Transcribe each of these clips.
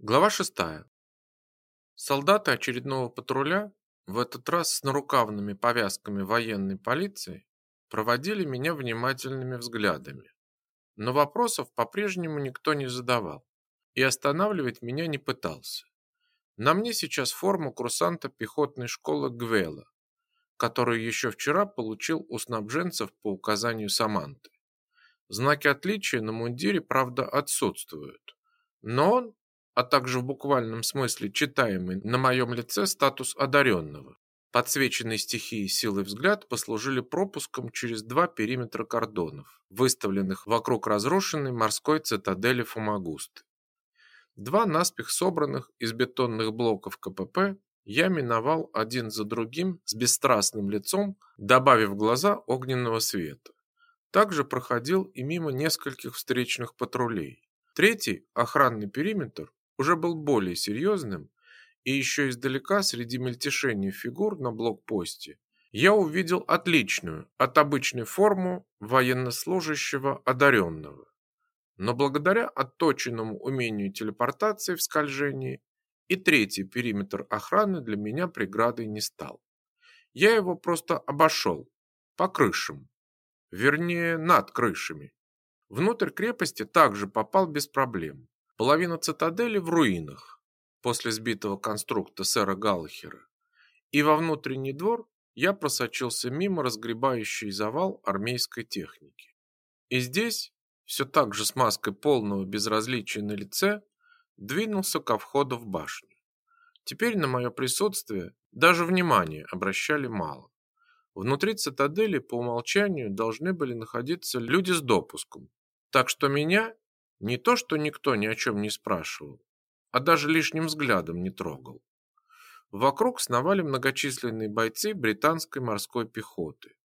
Глава 6. Солдаты очередного патруля, в этот раз с нарукавными повязками военной полиции, проводили меня внимательными взглядами. Но вопросов по-прежнему никто не задавал и останавливать меня не пытался. На мне сейчас форма курсанта пехотной школы Гвела, которую еще вчера получил у снабженцев по указанию Саманты. Знаки отличия на мундире, правда, отсутствуют, но он а также в буквальном смысле читаемый на моем лице статус одаренного. Подсвеченный стихией силы взгляд послужили пропуском через два периметра кордонов, выставленных вокруг разрушенной морской цитадели Фомагусты. Два наспех собранных из бетонных блоков КПП я миновал один за другим с бесстрастным лицом, добавив в глаза огненного света. Также проходил и мимо нескольких встречных патрулей. Третий, охранный периметр, уже был более серьезным, и еще издалека среди мельтешения фигур на блокпосте я увидел отличную от обычной форму военнослужащего одаренного. Но благодаря отточенному умению телепортации в скольжении и третий периметр охраны для меня преградой не стал. Я его просто обошел по крышам, вернее над крышами. Внутрь крепости также попал без проблем. Половина цитадели в руинах после сбитого конструкта сэра Галлахера. И во внутренний двор я просочился мимо разгребающей завал армейской техники. И здесь, все так же с маской полного безразличия на лице, двинулся ко входу в башню. Теперь на мое присутствие даже внимания обращали мало. Внутри цитадели по умолчанию должны были находиться люди с допуском, так что меня не то, что никто ни о чем не спрашивал, а даже лишним взглядом не трогал. Вокруг сновали многочисленные бойцы британской морской пехоты,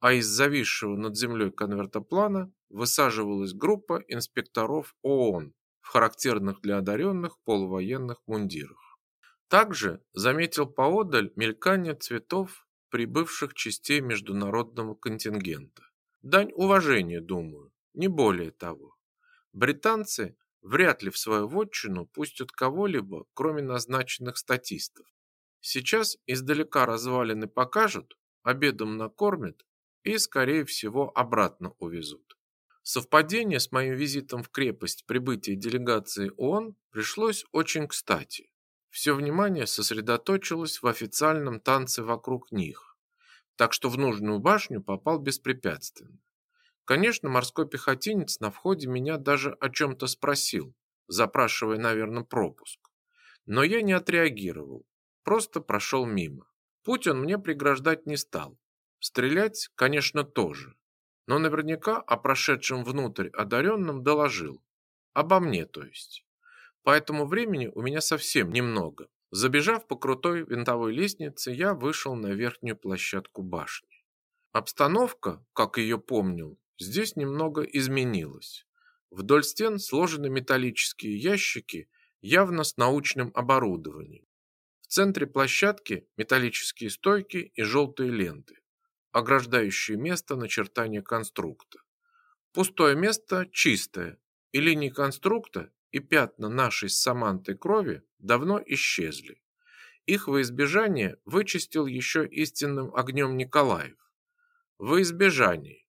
а из зависшего над землей конвертоплана высаживалась группа инспекторов ООН в характерных для одаренных полувоенных мундирах. Также заметил поодаль мелькание цветов прибывших частей международного контингента. Дань уважения, думаю, не более того. Британцы вряд ли в свою вотчину пустят кого-либо, кроме назначенных статистов. Сейчас издалека развалины покажут, обедом накормят и, скорее всего, обратно увезут. Совпадение с моим визитом в крепость прибытия делегации ООН пришлось очень кстати. Все внимание сосредоточилось в официальном танце вокруг них, так что в нужную башню попал беспрепятственно. Конечно, морской пехотинец на входе меня даже о чем-то спросил, запрашивая, наверное, пропуск. Но я не отреагировал, просто прошел мимо. Путь он мне преграждать не стал. Стрелять, конечно, тоже. Но наверняка о прошедшем внутрь одаренном доложил. Обо мне, то есть. Поэтому времени у меня совсем немного. Забежав по крутой винтовой лестнице, я вышел на верхнюю площадку башни. Обстановка, как ее помнил, здесь немного изменилось. Вдоль стен сложены металлические ящики, явно с научным оборудованием. В центре площадки металлические стойки и желтые ленты, ограждающие место начертания конструкта. Пустое место чистое, и линии конструкта и пятна нашей с Самантой крови давно исчезли. Их во избежание вычистил еще истинным огнем Николаев. Во избежание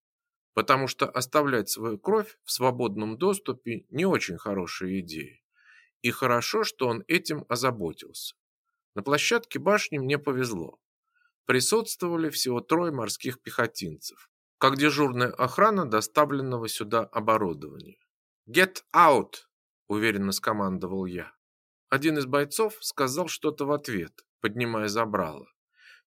потому что оставлять свою кровь в свободном доступе не очень хорошая идея. И хорошо, что он этим озаботился. На площадке башни мне повезло. Присутствовали всего трое морских пехотинцев, как дежурная охрана доставленного сюда оборудования. «Get out!» – уверенно скомандовал я. Один из бойцов сказал что-то в ответ, поднимая забрало.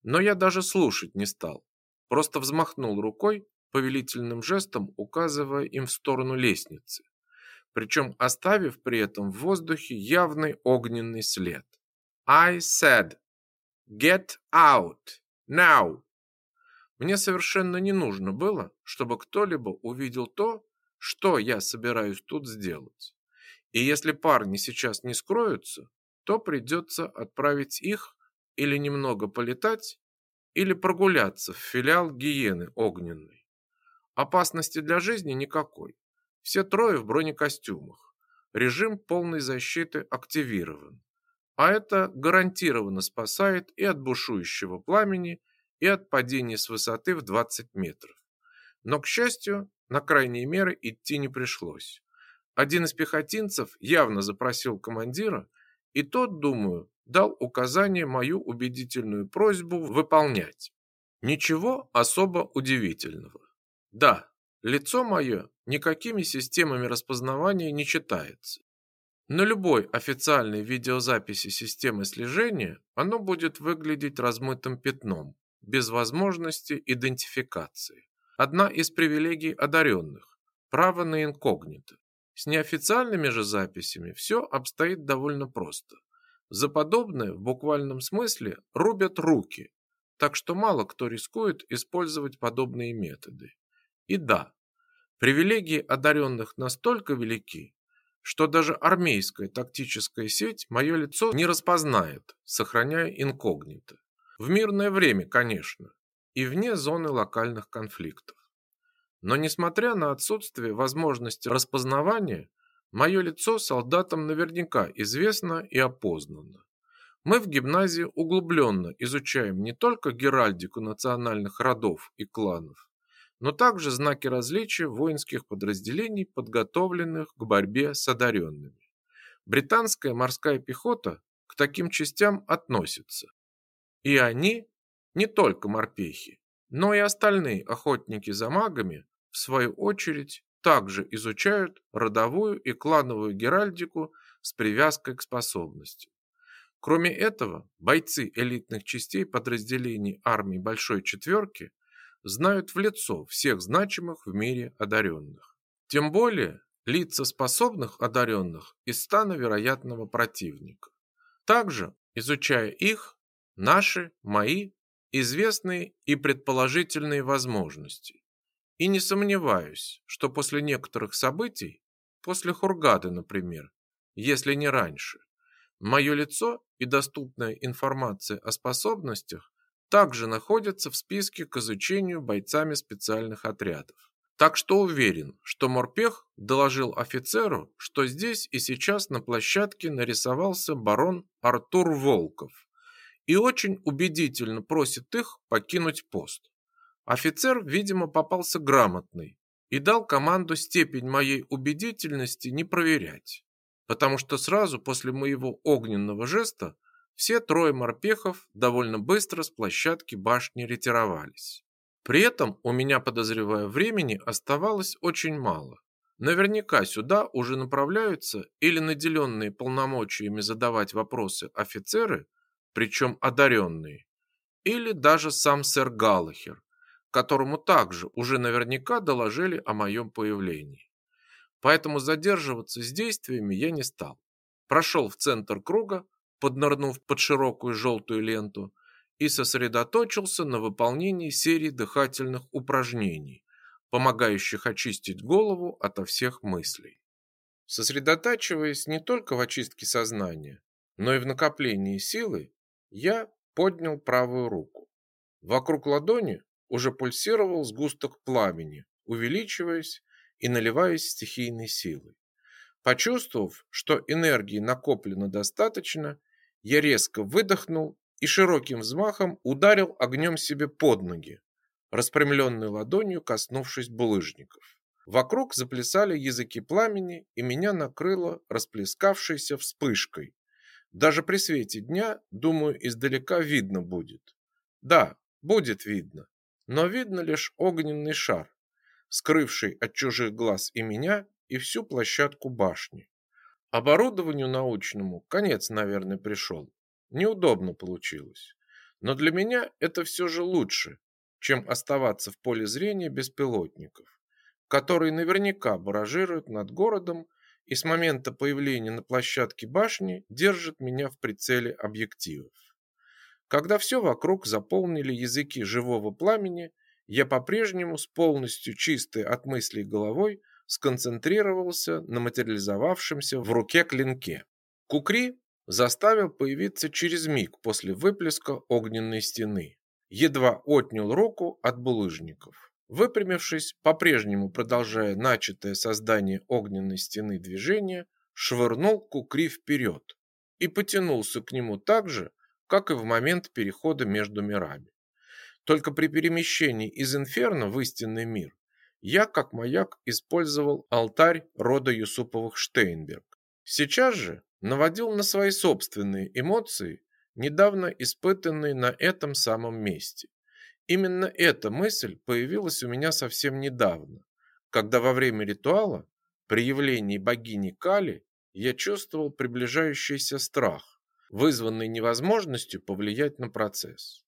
Но я даже слушать не стал. Просто взмахнул рукой, повелительным жестом указывая им в сторону лестницы, причем оставив при этом в воздухе явный огненный след. I said, get out, now. Мне совершенно не нужно было, чтобы кто-либо увидел то, что я собираюсь тут сделать. И если парни сейчас не скроются, то придется отправить их или немного полетать, или прогуляться в филиал гиены огненной. Опасности для жизни никакой. Все трое в бронекостюмах. режим полной защиты активирован. А это гарантированно спасает и от бушующего пламени, и от падения с высоты в 20 метров. Но, к счастью, на крайние меры идти не пришлось. Один из пехотинцев явно запросил командира, и тот, думаю, дал указание мою убедительную просьбу выполнять. Ничего особо удивительного. Да, лицо мое никакими системами распознавания не читается. На любой официальной видеозаписи системы слежения оно будет выглядеть размытым пятном, без возможности идентификации. Одна из привилегий одаренных – право на инкогнито. С неофициальными же записями все обстоит довольно просто. За подобное в буквальном смысле рубят руки, так что мало кто рискует использовать подобные методы. И да, привилегии одаренных настолько велики, что даже армейская тактическая сеть мое лицо не распознает, сохраняя инкогнито. В мирное время, конечно, и вне зоны локальных конфликтов. Но несмотря на отсутствие возможности распознавания, мое лицо солдатам наверняка известно и опознано. Мы в гимназии углубленно изучаем не только геральдику национальных родов и кланов, но также знаки различия воинских подразделений, подготовленных к борьбе с одаренными. Британская морская пехота к таким частям относится. И они, не только морпехи, но и остальные охотники за магами, в свою очередь, также изучают родовую и клановую геральдику с привязкой к способностям. Кроме этого, бойцы элитных частей подразделений армии Большой Четверки знают в лицо всех значимых в мире одаренных. Тем более лица способных одаренных из стана вероятного противника. Также, изучая их, наши, мои, известные и предположительные возможности. И не сомневаюсь, что после некоторых событий, после Хургады, например, если не раньше, мое лицо и доступная информация о способностях также находятся в списке к изучению бойцами специальных отрядов. Так что уверен, что Морпех доложил офицеру, что здесь и сейчас на площадке нарисовался барон Артур Волков и очень убедительно просит их покинуть пост. Офицер, видимо, попался грамотный и дал команду степень моей убедительности не проверять, потому что сразу после моего огненного жеста все трое морпехов довольно быстро с площадки башни ретировались. При этом у меня, подозревая, времени оставалось очень мало. Наверняка сюда уже направляются или наделенные полномочиями задавать вопросы офицеры, причем одаренные, или даже сам сэр Галлахер, которому также уже наверняка доложили о моем появлении. Поэтому задерживаться с действиями я не стал. Прошел в центр круга, поднырнув под широкую желтую ленту, и сосредоточился на выполнении серии дыхательных упражнений, помогающих очистить голову ото всех мыслей. Сосредотачиваясь не только в очистке сознания, но и в накоплении силы, я поднял правую руку. Вокруг ладони уже пульсировал сгусток пламени, увеличиваясь и наливаясь стихийной силой. Почувствовав, что энергии накоплено достаточно, я резко выдохнул и широким взмахом ударил огнем себе под ноги, распрямленной ладонью коснувшись булыжников. Вокруг заплясали языки пламени, и меня накрыло расплескавшейся вспышкой. Даже при свете дня, думаю, издалека видно будет. Да, будет видно, но видно лишь огненный шар, скрывший от чужих глаз и меня, и всю площадку башни. Оборудованию научному конец, наверное, пришел. Неудобно получилось. Но для меня это все же лучше, чем оставаться в поле зрения беспилотников, которые наверняка баражируют над городом и с момента появления на площадке башни держат меня в прицеле объективов. Когда все вокруг заполнили языки живого пламени, я по-прежнему с полностью чистой от мыслей головой сконцентрировался на материализовавшемся в руке клинке. Кукри заставил появиться через миг после выплеска огненной стены. Едва отнял руку от булыжников. Выпрямившись, по-прежнему продолжая начатое создание огненной стены движение, швырнул кукри вперед и потянулся к нему так же, как и в момент перехода между мирами. Только при перемещении из инферно в истинный мир я, как маяк, использовал алтарь рода Юсуповых Штейнберг. Сейчас же наводил на свои собственные эмоции, недавно испытанные на этом самом месте. Именно эта мысль появилась у меня совсем недавно, когда во время ритуала при явлении богини Кали я чувствовал приближающийся страх, вызванный невозможностью повлиять на процесс.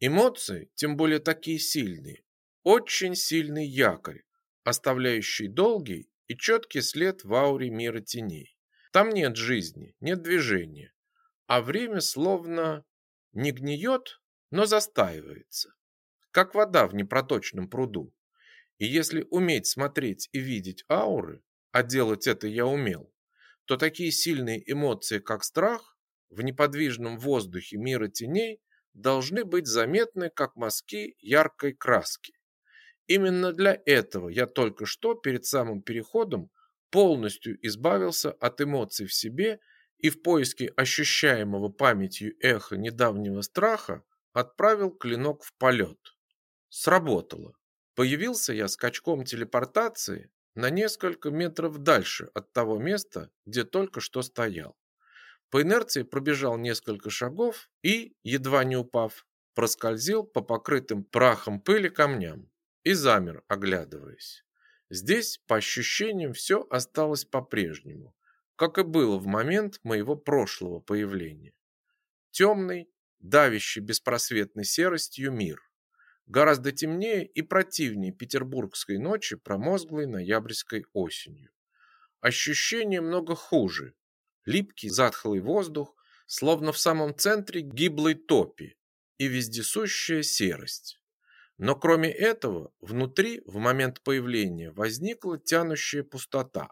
Эмоции, тем более такие сильные, очень сильный якорь, оставляющий долгий и четкий след в ауре мира теней. Там нет жизни, нет движения, а время словно не гниет, но застаивается, как вода в непроточном пруду. И если уметь смотреть и видеть ауры, а делать это я умел, то такие сильные эмоции, как страх, в неподвижном воздухе мира теней должны быть заметны, как мазки яркой краски. Именно для этого я только что перед самым переходом полностью избавился от эмоций в себе и в поиске ощущаемого памятью эха недавнего страха отправил клинок в полет. Сработало. Появился я скачком телепортации на несколько метров дальше от того места, где только что стоял. По инерции пробежал несколько шагов и, едва не упав, проскользил по покрытым прахом пыли камням и замер, оглядываясь. Здесь, по ощущениям, все осталось по-прежнему, как и было в момент моего прошлого появления. Темный, давящий беспросветной серостью мир. Гораздо темнее и противнее петербургской ночи, промозглой ноябрьской осенью. Ощущение много хуже. Липкий, затхлый воздух, словно в самом центре гиблой топи и вездесущая серость. Но кроме этого, внутри в момент появления возникла тянущая пустота.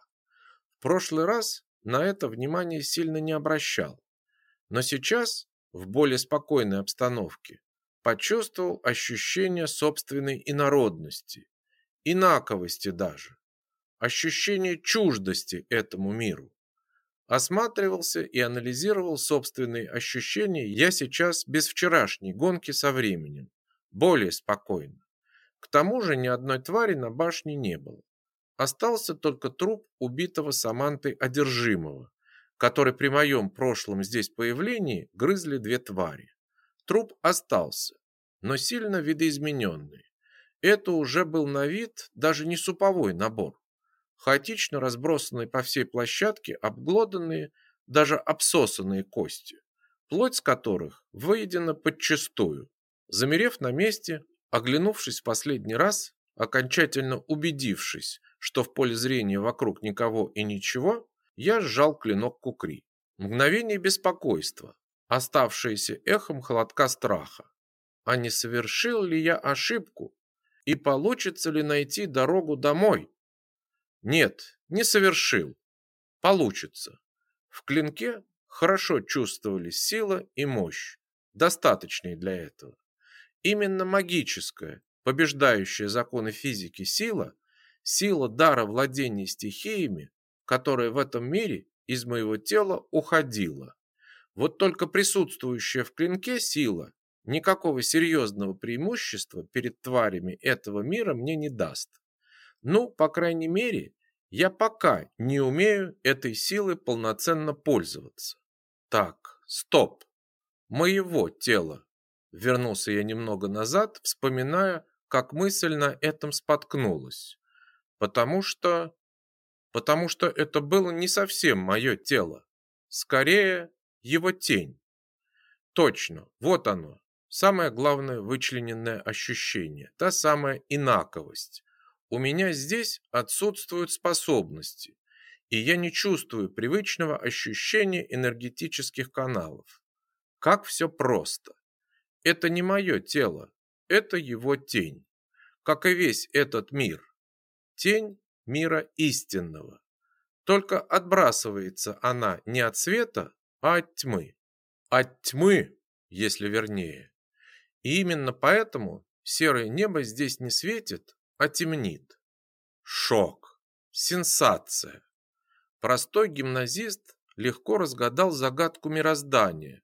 В прошлый раз на это внимание сильно не обращал, но сейчас, в более спокойной обстановке, почувствовал ощущение собственной инородности, инаковости даже, ощущение чуждости этому миру. Осматривался и анализировал собственные ощущения я сейчас без вчерашней гонки со временем более спокойно. К тому же ни одной твари на башне не было. Остался только труп убитого Самантой одержимого, который при моем прошлом здесь появлении грызли две твари. Труп остался, но сильно видоизмененный. Это уже был на вид даже не суповой набор. Хаотично разбросанные по всей площадке обглоданные, даже обсосанные кости, плоть с которых выедена подчистую, Замерев на месте, оглянувшись в последний раз, окончательно убедившись, что в поле зрения вокруг никого и ничего, я сжал клинок кукри. Мгновение беспокойства, оставшееся эхом холодка страха. А не совершил ли я ошибку? И получится ли найти дорогу домой? Нет, не совершил. Получится. В клинке хорошо чувствовались сила и мощь, достаточные для этого. Именно магическая, побеждающая законы физики сила, сила дара владения стихиями, которая в этом мире из моего тела уходила. Вот только присутствующая в клинке сила никакого серьезного преимущества перед тварями этого мира мне не даст. Ну, по крайней мере, я пока не умею этой силой полноценно пользоваться. Так, стоп. Моего тела Вернулся я немного назад, вспоминая, как мысль на этом споткнулась. Потому что... Потому что это было не совсем мое тело. Скорее, его тень. Точно, вот оно. Самое главное вычлененное ощущение. Та самая инаковость. У меня здесь отсутствуют способности, и я не чувствую привычного ощущения энергетических каналов. Как все просто. Это не мое тело, это его тень, как и весь этот мир. Тень мира истинного. Только отбрасывается она не от света, а от тьмы. От тьмы, если вернее. И именно поэтому серое небо здесь не светит, а темнит. Шок. Сенсация. Простой гимназист легко разгадал загадку мироздания,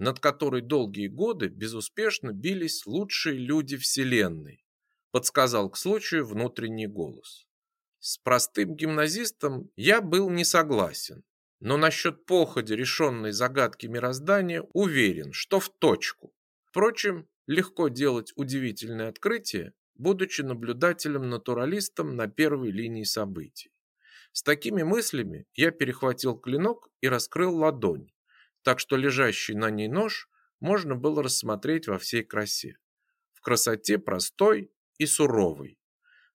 над которой долгие годы безуспешно бились лучшие люди Вселенной, подсказал к случаю внутренний голос. С простым гимназистом я был не согласен, но насчет походи решенной загадки мироздания уверен, что в точку. Впрочем, легко делать удивительные открытия, будучи наблюдателем-натуралистом на первой линии событий. С такими мыслями я перехватил клинок и раскрыл ладонь, так что лежащий на ней нож можно было рассмотреть во всей красе. В красоте простой и суровый.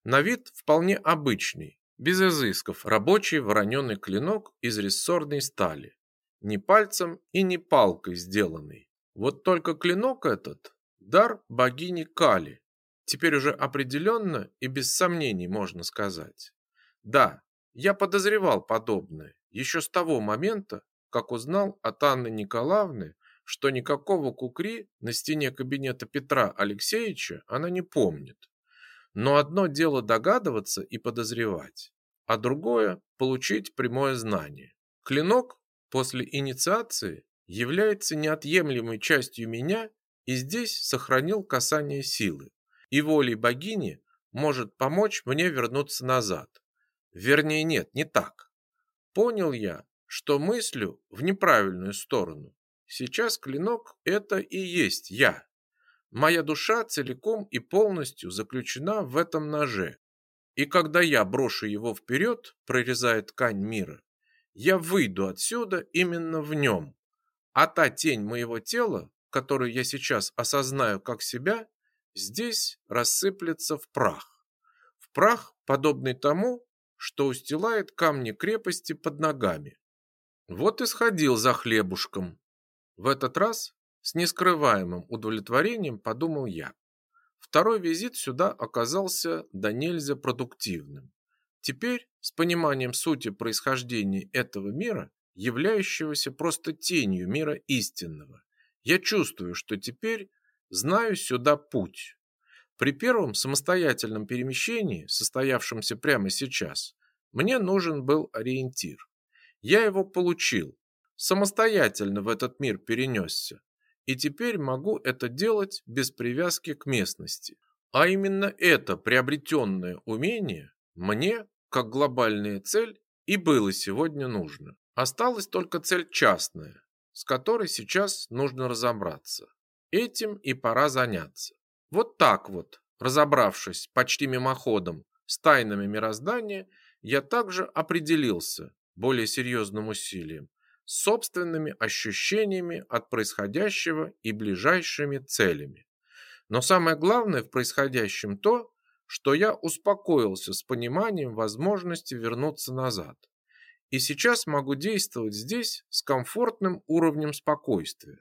На вид вполне обычный, без изысков, рабочий вороненый клинок из рессорной стали. Не пальцем и не палкой сделанный. Вот только клинок этот – дар богини Кали. Теперь уже определенно и без сомнений можно сказать. Да, я подозревал подобное еще с того момента, как узнал от Анны Николаевны, что никакого кукри на стене кабинета Петра Алексеевича она не помнит. Но одно дело догадываться и подозревать, а другое – получить прямое знание. Клинок после инициации является неотъемлемой частью меня и здесь сохранил касание силы, и волей богини может помочь мне вернуться назад, Вернее, нет, не так. Понял я, что мыслю в неправильную сторону. Сейчас клинок – это и есть я. Моя душа целиком и полностью заключена в этом ноже. И когда я брошу его вперед, прорезая ткань мира, я выйду отсюда именно в нем. А та тень моего тела, которую я сейчас осознаю как себя, здесь рассыплется в прах. В прах, подобный тому, что устилает камни крепости под ногами. Вот и сходил за хлебушком. В этот раз с нескрываемым удовлетворением подумал я. Второй визит сюда оказался до нельзя продуктивным. Теперь, с пониманием сути происхождения этого мира, являющегося просто тенью мира истинного, я чувствую, что теперь знаю сюда путь. При первом самостоятельном перемещении, состоявшемся прямо сейчас, мне нужен был ориентир. Я его получил, самостоятельно в этот мир перенесся, и теперь могу это делать без привязки к местности. А именно это приобретенное умение мне, как глобальная цель, и было сегодня нужно. Осталась только цель частная, с которой сейчас нужно разобраться. Этим и пора заняться. Вот так вот, разобравшись почти мимоходом с тайнами мироздания, я также определился более серьезным усилием собственными ощущениями от происходящего и ближайшими целями. Но самое главное в происходящем то, что я успокоился с пониманием возможности вернуться назад. И сейчас могу действовать здесь с комфортным уровнем спокойствия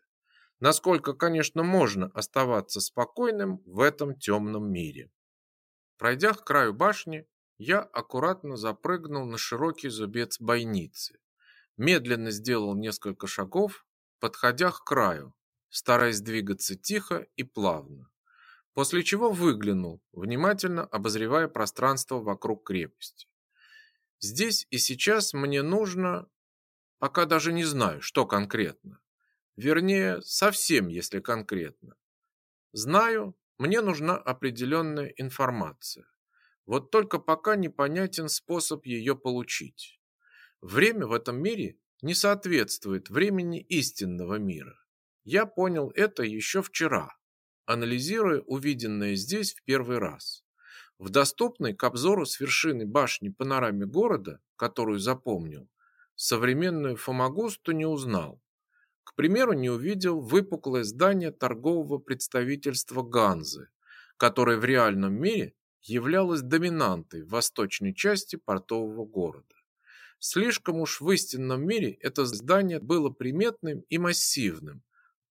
насколько, конечно, можно оставаться спокойным в этом темном мире. Пройдя к краю башни, я аккуратно запрыгнул на широкий зубец бойницы. Медленно сделал несколько шагов, подходя к краю, стараясь двигаться тихо и плавно. После чего выглянул, внимательно обозревая пространство вокруг крепости. Здесь и сейчас мне нужно, пока даже не знаю, что конкретно. Вернее, совсем, если конкретно. Знаю, мне нужна определенная информация. Вот только пока непонятен способ ее получить. Время в этом мире не соответствует времени истинного мира. Я понял это еще вчера, анализируя увиденное здесь в первый раз. В доступной к обзору с вершины башни панораме города, которую запомнил, современную Фомагусту не узнал. К примеру, не увидел выпуклое здание торгового представительства Ганзы, которое в реальном мире являлось доминантой в восточной части портового города. Слишком уж в истинном мире это здание было приметным и массивным.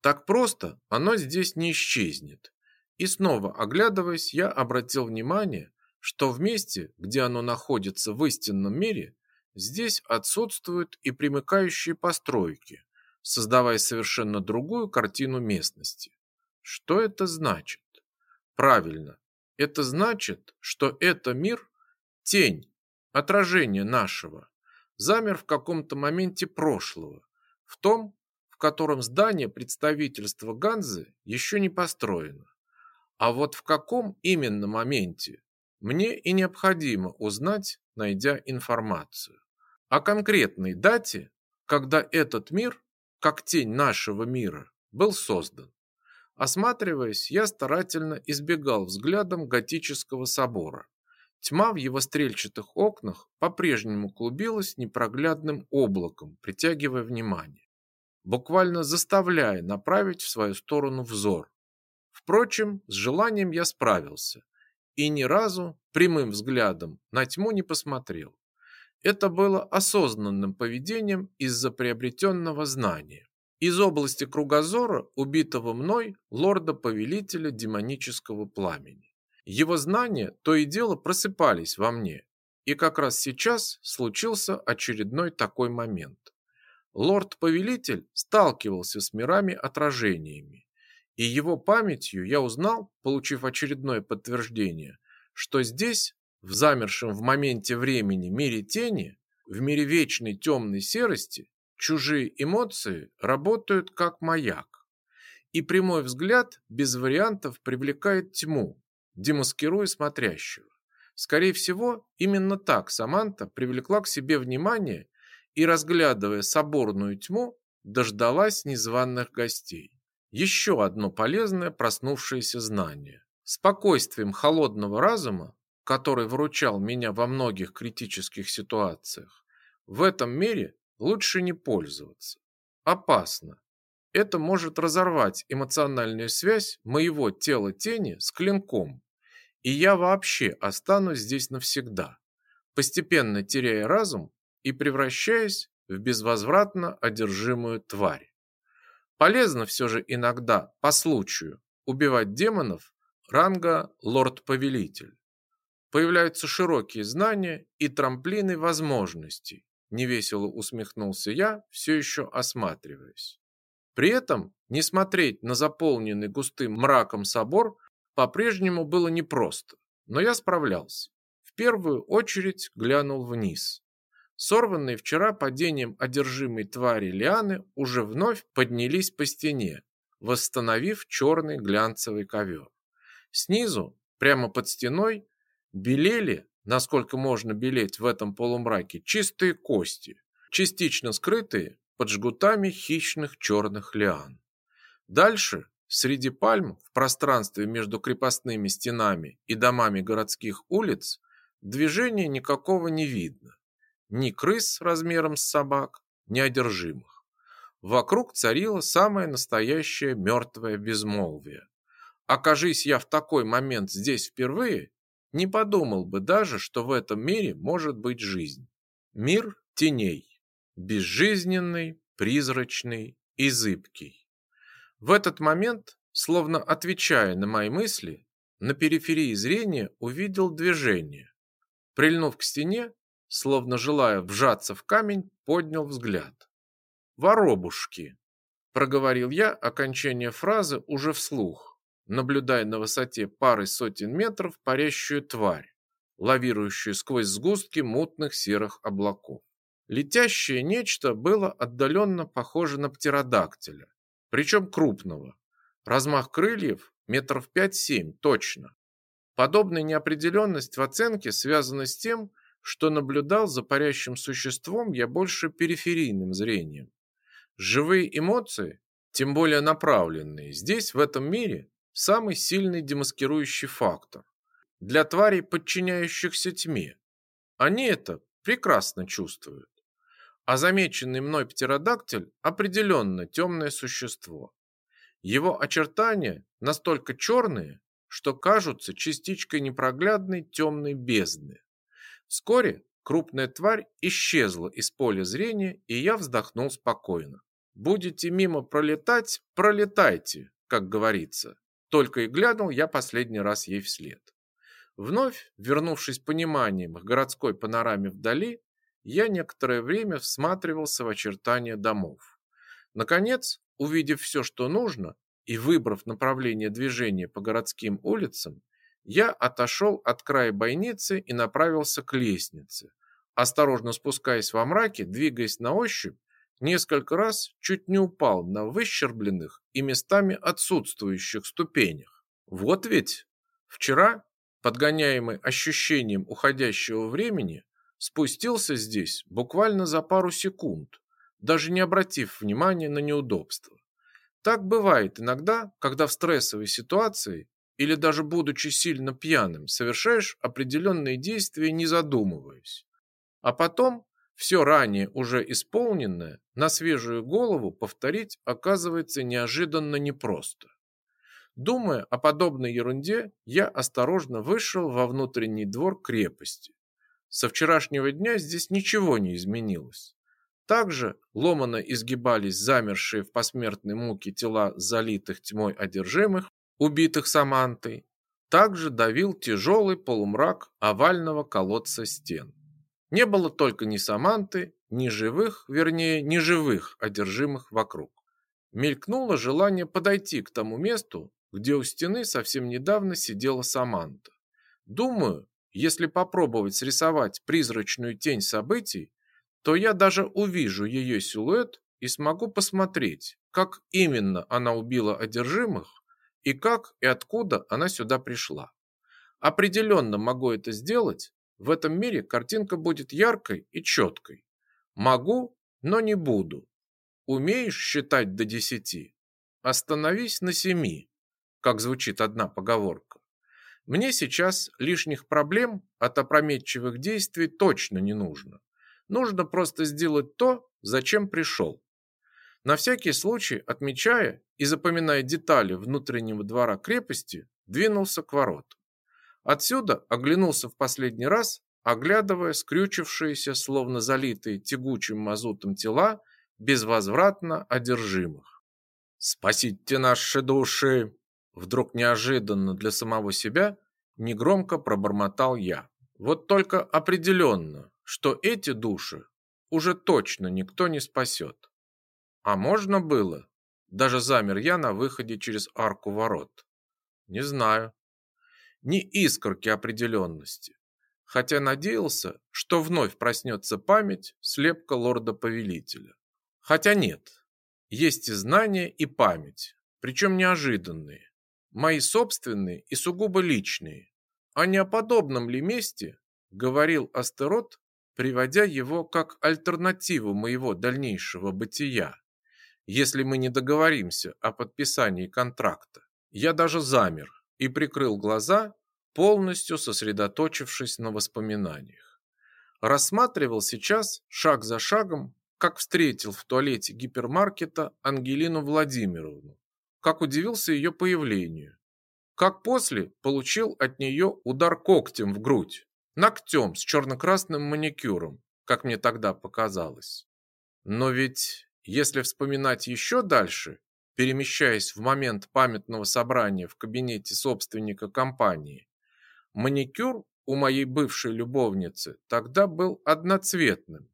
Так просто оно здесь не исчезнет. И снова оглядываясь, я обратил внимание, что в месте, где оно находится в истинном мире, здесь отсутствуют и примыкающие постройки, создавая совершенно другую картину местности. Что это значит? Правильно, это значит, что это мир – тень, отражение нашего. замер в каком-то моменте прошлого, в том, в котором здание представительства Ганзы еще не построено. А вот в каком именно моменте мне и необходимо узнать, найдя информацию. О конкретной дате, когда этот мир, как тень нашего мира, был создан. Осматриваясь, я старательно избегал взглядом готического собора. Тьма в его стрельчатых окнах по-прежнему клубилась непроглядным облаком, притягивая внимание, буквально заставляя направить в свою сторону взор. Впрочем, с желанием я справился и ни разу прямым взглядом на тьму не посмотрел. Это было осознанным поведением из-за приобретенного знания. Из области кругозора убитого мной лорда-повелителя демонического пламени. Его знания то и дело просыпались во мне, и как раз сейчас случился очередной такой момент. Лорд-повелитель сталкивался с мирами-отражениями, и его памятью я узнал, получив очередное подтверждение, что здесь, в замершем в моменте времени мире тени, в мире вечной темной серости, чужие эмоции работают как маяк. И прямой взгляд без вариантов привлекает тьму, демаскируя смотрящего. Скорее всего, именно так Саманта привлекла к себе внимание и, разглядывая соборную тьму, дождалась незваных гостей. Еще одно полезное проснувшееся знание. Спокойствием холодного разума, который выручал меня во многих критических ситуациях, в этом мире лучше не пользоваться. Опасно. Это может разорвать эмоциональную связь моего тела тени с клинком, и я вообще останусь здесь навсегда, постепенно теряя разум и превращаясь в безвозвратно одержимую тварь. Полезно все же иногда, по случаю, убивать демонов ранга лорд-повелитель. Появляются широкие знания и трамплины возможностей. Невесело усмехнулся я, все еще осматриваясь. При этом не смотреть на заполненный густым мраком собор по-прежнему было непросто, но я справлялся. В первую очередь глянул вниз. Сорванные вчера падением одержимой твари лианы уже вновь поднялись по стене, восстановив черный глянцевый ковер. Снизу, прямо под стеной, белели, насколько можно белеть в этом полумраке, чистые кости, частично скрытые под жгутами хищных черных лиан. Дальше, среди пальм, в пространстве между крепостными стенами и домами городских улиц, движения никакого не видно ни крыс размером с собак, ни одержимых. Вокруг царило самое настоящее мертвое безмолвие. Окажись я в такой момент здесь впервые, не подумал бы даже, что в этом мире может быть жизнь. Мир теней, безжизненный, призрачный и зыбкий. В этот момент, словно отвечая на мои мысли, на периферии зрения увидел движение. Прильнув к стене, словно желая вжаться в камень, поднял взгляд. «Воробушки!» – проговорил я окончание фразы уже вслух, наблюдая на высоте пары сотен метров парящую тварь, лавирующую сквозь сгустки мутных серых облаков. Летящее нечто было отдаленно похоже на птеродактиля, причем крупного. Размах крыльев метров 5-7 точно. Подобная неопределенность в оценке связана с тем, что наблюдал за парящим существом я больше периферийным зрением. Живые эмоции, тем более направленные, здесь, в этом мире, самый сильный демаскирующий фактор. Для тварей, подчиняющихся тьме. Они это прекрасно чувствуют. А замеченный мной птеродактиль определенно темное существо. Его очертания настолько черные, что кажутся частичкой непроглядной темной бездны. Вскоре крупная тварь исчезла из поля зрения, и я вздохнул спокойно. Будете мимо пролетать, пролетайте, как говорится. Только и глянул я последний раз ей вслед. Вновь, вернувшись пониманием к городской панораме вдали, я некоторое время всматривался в очертания домов. Наконец, увидев все, что нужно, и выбрав направление движения по городским улицам, я отошел от края бойницы и направился к лестнице, осторожно спускаясь во мраке, двигаясь на ощупь, несколько раз чуть не упал на выщербленных и местами отсутствующих ступенях. Вот ведь вчера, подгоняемый ощущением уходящего времени, спустился здесь буквально за пару секунд, даже не обратив внимания на неудобства. Так бывает иногда, когда в стрессовой ситуации или даже будучи сильно пьяным, совершаешь определенные действия, не задумываясь. А потом все ранее уже исполненное на свежую голову повторить оказывается неожиданно непросто. Думая о подобной ерунде, я осторожно вышел во внутренний двор крепости. Со вчерашнего дня здесь ничего не изменилось. Также ломано изгибались замершие в посмертной муке тела залитых тьмой одержимых, убитых Самантой. Также давил тяжелый полумрак овального колодца стен. Не было только ни Саманты, ни живых, вернее, ни живых одержимых вокруг. Мелькнуло желание подойти к тому месту, где у стены совсем недавно сидела Саманта. Думаю, если попробовать срисовать призрачную тень событий, то я даже увижу ее силуэт и смогу посмотреть, как именно она убила одержимых и как и откуда она сюда пришла. Определенно могу это сделать. В этом мире картинка будет яркой и четкой. Могу, но не буду. Умеешь считать до десяти? Остановись на семи, как звучит одна поговорка. Мне сейчас лишних проблем от опрометчивых действий точно не нужно. Нужно просто сделать то, зачем пришел. На всякий случай, отмечая и запоминая детали внутреннего двора крепости, двинулся к воротам. Отсюда оглянулся в последний раз, оглядывая скрючившиеся, словно залитые тягучим мазутом тела, безвозвратно одержимых. «Спасите наши души!» Вдруг неожиданно для самого себя негромко пробормотал я. Вот только определенно, что эти души уже точно никто не спасет. А можно было? Даже замер я на выходе через арку ворот. Не знаю. Ни искорки определенности. Хотя надеялся, что вновь проснется память слепка лорда-повелителя. Хотя нет. Есть и знания, и память. Причем неожиданные. Мои собственные и сугубо личные. А не о подобном ли месте говорил Астерот, приводя его как альтернативу моего дальнейшего бытия? если мы не договоримся о подписании контракта. Я даже замер и прикрыл глаза, полностью сосредоточившись на воспоминаниях. Рассматривал сейчас шаг за шагом, как встретил в туалете гипермаркета Ангелину Владимировну, как удивился ее появлению, как после получил от нее удар когтем в грудь, ногтем с черно-красным маникюром, как мне тогда показалось. Но ведь если вспоминать еще дальше, перемещаясь в момент памятного собрания в кабинете собственника компании, маникюр у моей бывшей любовницы тогда был одноцветным,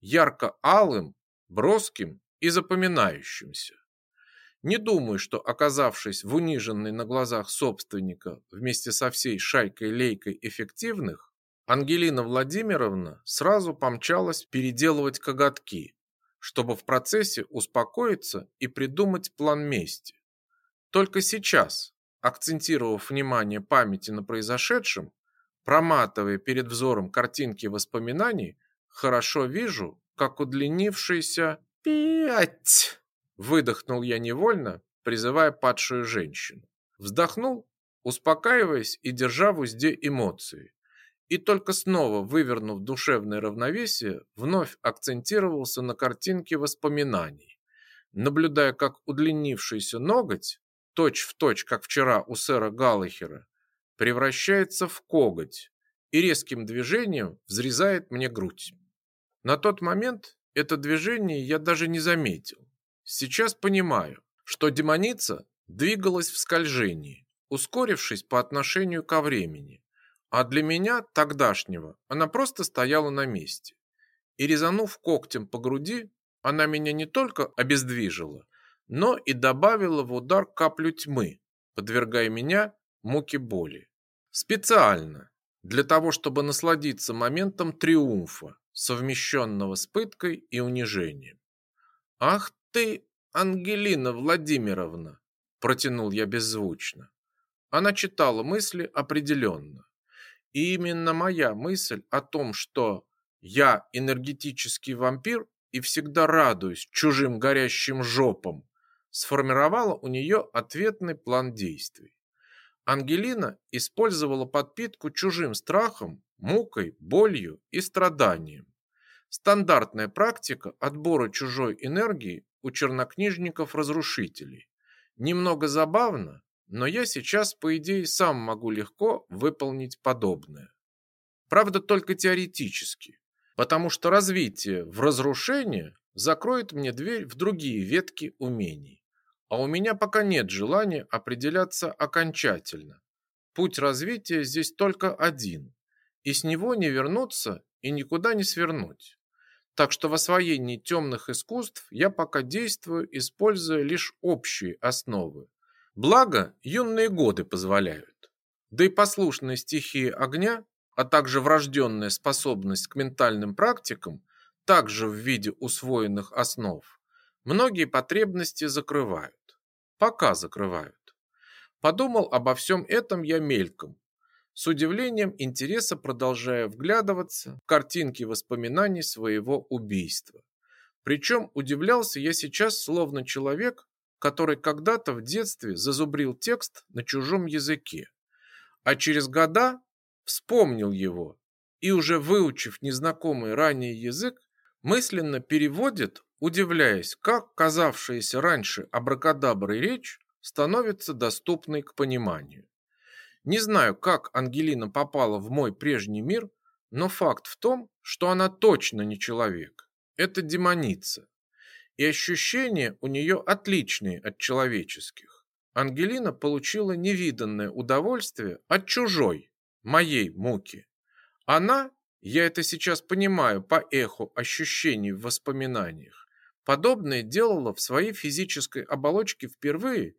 ярко-алым, броским и запоминающимся. Не думаю, что, оказавшись в униженной на глазах собственника вместе со всей шайкой-лейкой эффективных, Ангелина Владимировна сразу помчалась переделывать коготки, чтобы в процессе успокоиться и придумать план мести. Только сейчас, акцентировав внимание памяти на произошедшем, проматывая перед взором картинки воспоминаний, хорошо вижу, как удлинившийся «пять» выдохнул я невольно, призывая падшую женщину. Вздохнул, успокаиваясь и держа в узде эмоции и только снова, вывернув душевное равновесие, вновь акцентировался на картинке воспоминаний, наблюдая, как удлинившийся ноготь, точь в точь, как вчера у сэра Галлахера, превращается в коготь и резким движением взрезает мне грудь. На тот момент это движение я даже не заметил. Сейчас понимаю, что демоница двигалась в скольжении, ускорившись по отношению ко времени, а для меня, тогдашнего, она просто стояла на месте. И резанув когтем по груди, она меня не только обездвижила, но и добавила в удар каплю тьмы, подвергая меня муке боли. Специально, для того, чтобы насладиться моментом триумфа, совмещенного с пыткой и унижением. «Ах ты, Ангелина Владимировна!» – протянул я беззвучно. Она читала мысли определенно. И именно моя мысль о том, что я энергетический вампир и всегда радуюсь чужим горящим жопам, сформировала у нее ответный план действий. Ангелина использовала подпитку чужим страхом, мукой, болью и страданием. Стандартная практика отбора чужой энергии у чернокнижников-разрушителей. Немного забавно, но я сейчас, по идее, сам могу легко выполнить подобное. Правда, только теоретически, потому что развитие в разрушение закроет мне дверь в другие ветки умений. А у меня пока нет желания определяться окончательно. Путь развития здесь только один, и с него не вернуться и никуда не свернуть. Так что в освоении темных искусств я пока действую, используя лишь общие основы, Благо, юные годы позволяют. Да и послушная стихия огня, а также врожденная способность к ментальным практикам, также в виде усвоенных основ, многие потребности закрывают. Пока закрывают. Подумал обо всем этом я мельком, с удивлением интереса продолжая вглядываться в картинки воспоминаний своего убийства. Причем удивлялся я сейчас словно человек, который когда-то в детстве зазубрил текст на чужом языке, а через года вспомнил его и уже выучив незнакомый ранее язык, мысленно переводит, удивляясь, как казавшаяся раньше абракадаброй речь становится доступной к пониманию. Не знаю, как Ангелина попала в мой прежний мир, но факт в том, что она точно не человек. Это демоница и ощущения у нее отличные от человеческих. Ангелина получила невиданное удовольствие от чужой, моей муки. Она, я это сейчас понимаю по эху ощущений в воспоминаниях, подобное делала в своей физической оболочке впервые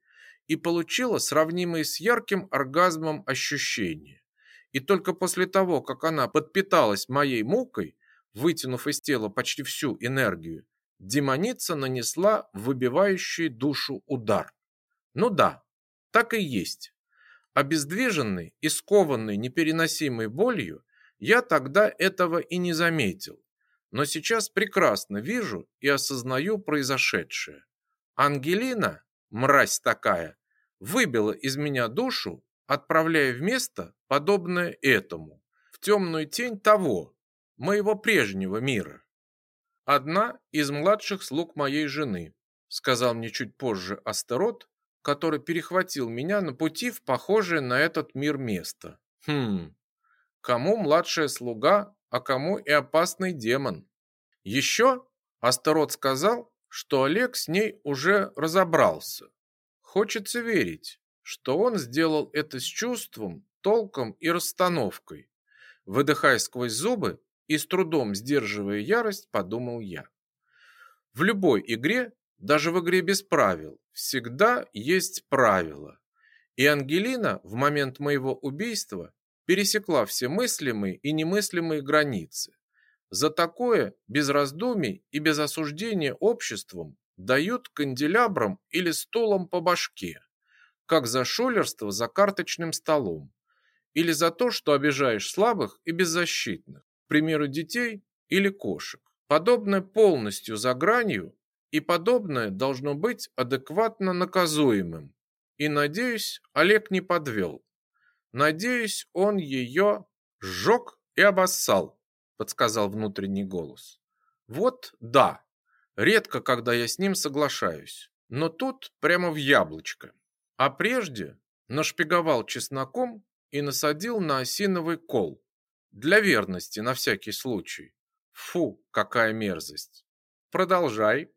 и получила сравнимые с ярким оргазмом ощущения. И только после того, как она подпиталась моей мукой, вытянув из тела почти всю энергию, демоница нанесла выбивающий душу удар. Ну да, так и есть. Обездвиженный и скованный непереносимой болью, я тогда этого и не заметил. Но сейчас прекрасно вижу и осознаю произошедшее. Ангелина, мразь такая, выбила из меня душу, отправляя в место, подобное этому, в темную тень того, моего прежнего мира. Одна из младших слуг моей жены, сказал мне чуть позже Астерот, который перехватил меня на пути в похожее на этот мир место. Хм. Кому младшая слуга, а кому и опасный демон. Еще Астерот сказал, что Олег с ней уже разобрался. Хочется верить, что он сделал это с чувством, толком и расстановкой. Выдыхая сквозь зубы, и с трудом сдерживая ярость, подумал я. В любой игре, даже в игре без правил, всегда есть правила. И Ангелина в момент моего убийства пересекла все мыслимые и немыслимые границы. За такое, без раздумий и без осуждения обществом, дают канделябрам или стулом по башке, как за шулерство за карточным столом, или за то, что обижаешь слабых и беззащитных примеру, детей или кошек. Подобное полностью за гранью, и подобное должно быть адекватно наказуемым. И, надеюсь, Олег не подвел. Надеюсь, он ее сжег и обоссал, подсказал внутренний голос. Вот да, редко, когда я с ним соглашаюсь, но тут прямо в яблочко. А прежде нашпиговал чесноком и насадил на осиновый кол, для верности, на всякий случай. Фу, какая мерзость. Продолжай.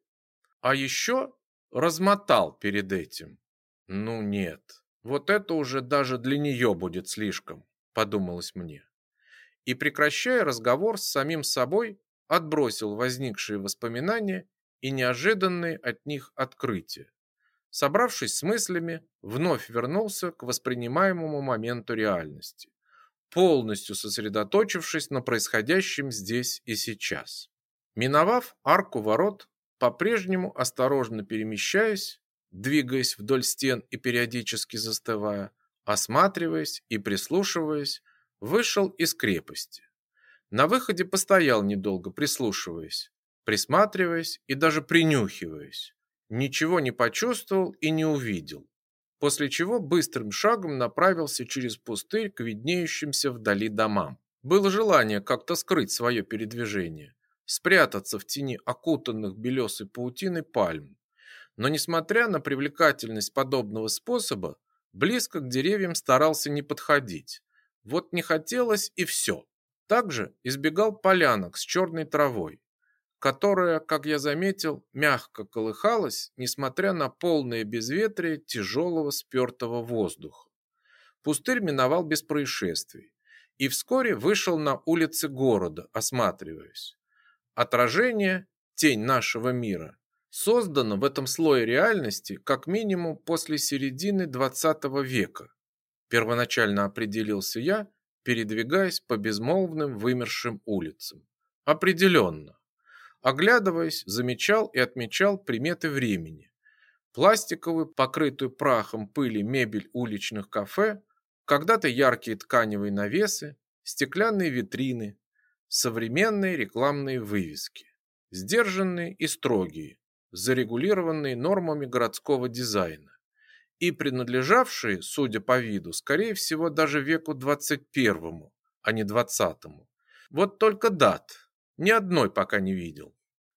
А еще размотал перед этим. Ну нет, вот это уже даже для нее будет слишком, подумалось мне. И прекращая разговор с самим собой, отбросил возникшие воспоминания и неожиданные от них открытия. Собравшись с мыслями, вновь вернулся к воспринимаемому моменту реальности. Полностью сосредоточившись на происходящем здесь и сейчас. Миновав арку ворот, по-прежнему осторожно перемещаясь, двигаясь вдоль стен и периодически застывая, осматриваясь и прислушиваясь, вышел из крепости. На выходе постоял недолго, прислушиваясь, присматриваясь и даже принюхиваясь. Ничего не почувствовал и не увидел. После чего быстрым шагом направился через пустырь к виднеющимся вдали домам. Было желание как-то скрыть свое передвижение, спрятаться в тени окутанных белесой паутиной пальм. Но несмотря на привлекательность подобного способа, близко к деревьям старался не подходить. Вот не хотелось и все. Также избегал полянок с черной травой, которая, как я заметил, мягко колыхалась, несмотря на полное безветрие тяжелого спертого воздуха. Пустырь миновал без происшествий и вскоре вышел на улицы города, осматриваясь. Отражение, тень нашего мира, создано в этом слое реальности как минимум после середины 20 века. Первоначально определился я, передвигаясь по безмолвным вымершим улицам. Определенно. Оглядываясь, замечал и отмечал приметы времени. Пластиковую, покрытую прахом пыли мебель уличных кафе, когда-то яркие тканевые навесы, стеклянные витрины, современные рекламные вывески. Сдержанные и строгие, зарегулированные нормами городского дизайна и принадлежавшие, судя по виду, скорее всего даже веку 21, а не 20. Вот только дат ни одной пока не видел.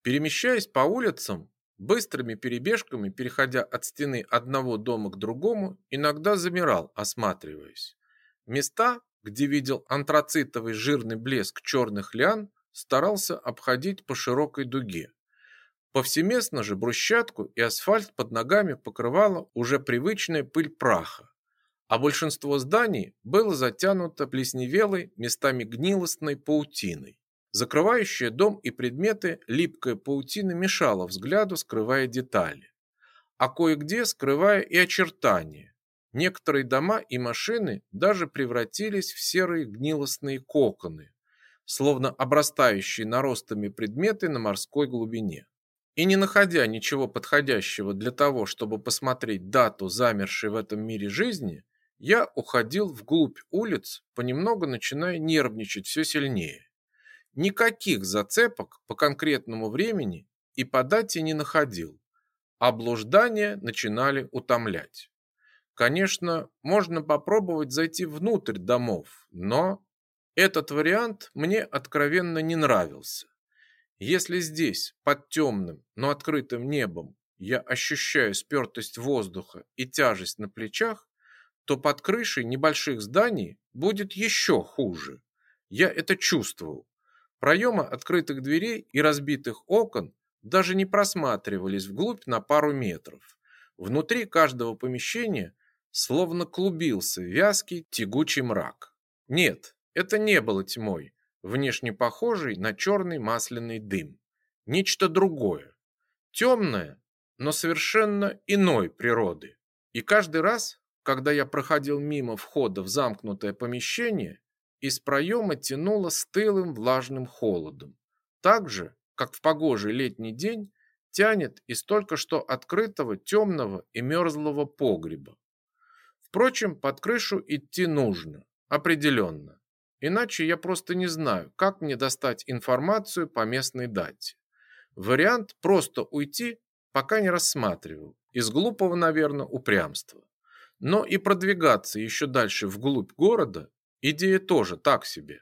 Перемещаясь по улицам, быстрыми перебежками, переходя от стены одного дома к другому, иногда замирал, осматриваясь. Места, где видел антрацитовый жирный блеск черных лиан, старался обходить по широкой дуге. Повсеместно же брусчатку и асфальт под ногами покрывала уже привычная пыль праха, а большинство зданий было затянуто плесневелой, местами гнилостной паутиной. Закрывающая дом и предметы липкая паутина мешала взгляду, скрывая детали, а кое-где скрывая и очертания. Некоторые дома и машины даже превратились в серые гнилостные коконы, словно обрастающие наростами предметы на морской глубине. И не находя ничего подходящего для того, чтобы посмотреть дату замершей в этом мире жизни, я уходил вглубь улиц, понемногу начиная нервничать все сильнее. Никаких зацепок по конкретному времени и по дате не находил. Облуждания начинали утомлять. Конечно, можно попробовать зайти внутрь домов, но этот вариант мне откровенно не нравился. Если здесь, под темным, но открытым небом, я ощущаю спертость воздуха и тяжесть на плечах, то под крышей небольших зданий будет еще хуже. Я это чувствовал. Проемы открытых дверей и разбитых окон даже не просматривались вглубь на пару метров. Внутри каждого помещения словно клубился вязкий тягучий мрак. Нет, это не было тьмой внешне похожий на черный масляный дым. Нечто другое, темное, но совершенно иной природы. И каждый раз, когда я проходил мимо входа в замкнутое помещение, из проема тянуло стылым влажным холодом. Так же, как в погожий летний день тянет из только что открытого темного и мерзлого погреба. Впрочем, под крышу идти нужно, определенно. Иначе я просто не знаю, как мне достать информацию по местной дате. Вариант просто уйти пока не рассматривал. Из глупого, наверное, упрямства. Но и продвигаться еще дальше вглубь города идея тоже так себе.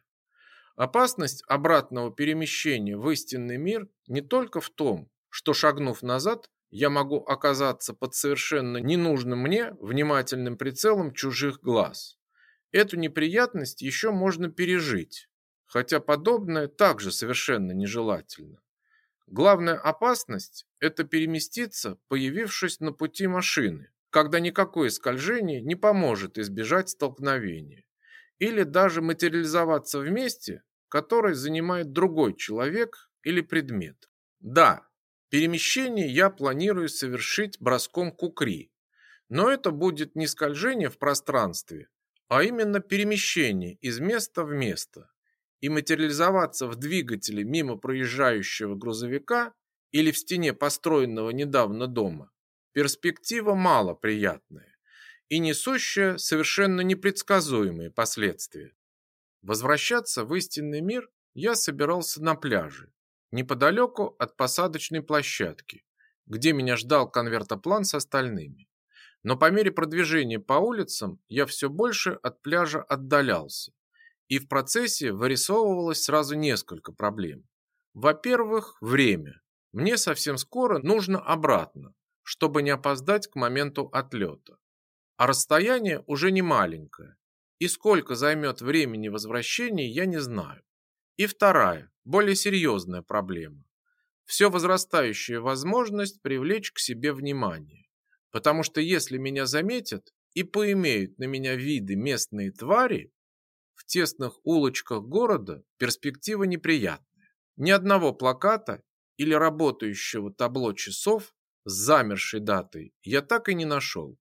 Опасность обратного перемещения в истинный мир не только в том, что шагнув назад, я могу оказаться под совершенно ненужным мне внимательным прицелом чужих глаз. Эту неприятность еще можно пережить, хотя подобное также совершенно нежелательно. Главная опасность – это переместиться, появившись на пути машины, когда никакое скольжение не поможет избежать столкновения. Или даже материализоваться в месте, которое занимает другой человек или предмет. Да, перемещение я планирую совершить броском кукри, но это будет не скольжение в пространстве, а именно перемещение из места в место и материализоваться в двигателе мимо проезжающего грузовика или в стене построенного недавно дома, перспектива малоприятная и несущая совершенно непредсказуемые последствия. Возвращаться в истинный мир я собирался на пляже, неподалеку от посадочной площадки, где меня ждал конвертоплан с остальными. Но по мере продвижения по улицам я все больше от пляжа отдалялся, и в процессе вырисовывалось сразу несколько проблем. Во-первых, время. Мне совсем скоро нужно обратно, чтобы не опоздать к моменту отлета. А расстояние уже не маленькое, и сколько займет времени возвращения, я не знаю. И вторая, более серьезная проблема. Все возрастающая возможность привлечь к себе внимание. Потому что если меня заметят и поимеют на меня виды местные твари, в тесных улочках города перспектива неприятная. Ни одного плаката или работающего табло часов с замершей датой я так и не нашел.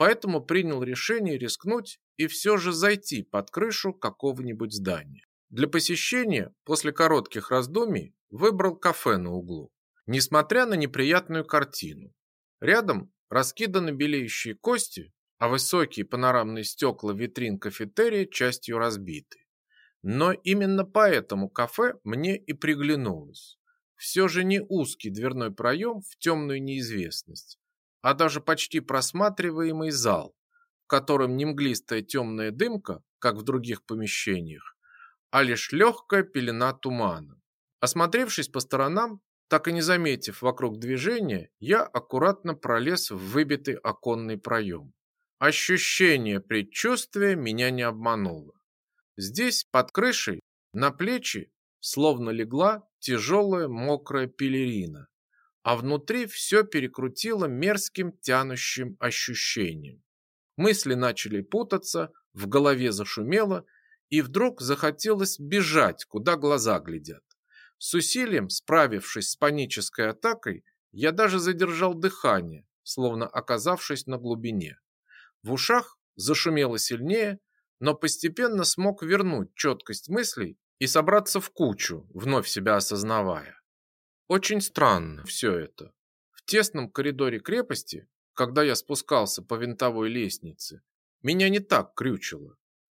Поэтому принял решение рискнуть и все же зайти под крышу какого-нибудь здания. Для посещения после коротких раздумий выбрал кафе на углу, несмотря на неприятную картину. Рядом раскиданы белеющие кости, а высокие панорамные стекла витрин кафетерия частью разбиты. Но именно поэтому кафе мне и приглянулось. Все же не узкий дверной проем в темную неизвестность, а даже почти просматриваемый зал, в котором не мглистая темная дымка, как в других помещениях, а лишь легкая пелена тумана. Осмотревшись по сторонам, так и не заметив вокруг движения, я аккуратно пролез в выбитый оконный проем. Ощущение предчувствия меня не обмануло. Здесь, под крышей, на плечи, словно легла тяжелая мокрая пелерина, а внутри все перекрутило мерзким тянущим ощущением. Мысли начали путаться, в голове зашумело, и вдруг захотелось бежать, куда глаза глядят. С усилием, справившись с панической атакой, я даже задержал дыхание, словно оказавшись на глубине. В ушах зашумело сильнее, но постепенно смог вернуть четкость мыслей и собраться в кучу, вновь себя осознавая. Очень странно все это. В тесном коридоре крепости, когда я спускался по винтовой лестнице, меня не так крючило.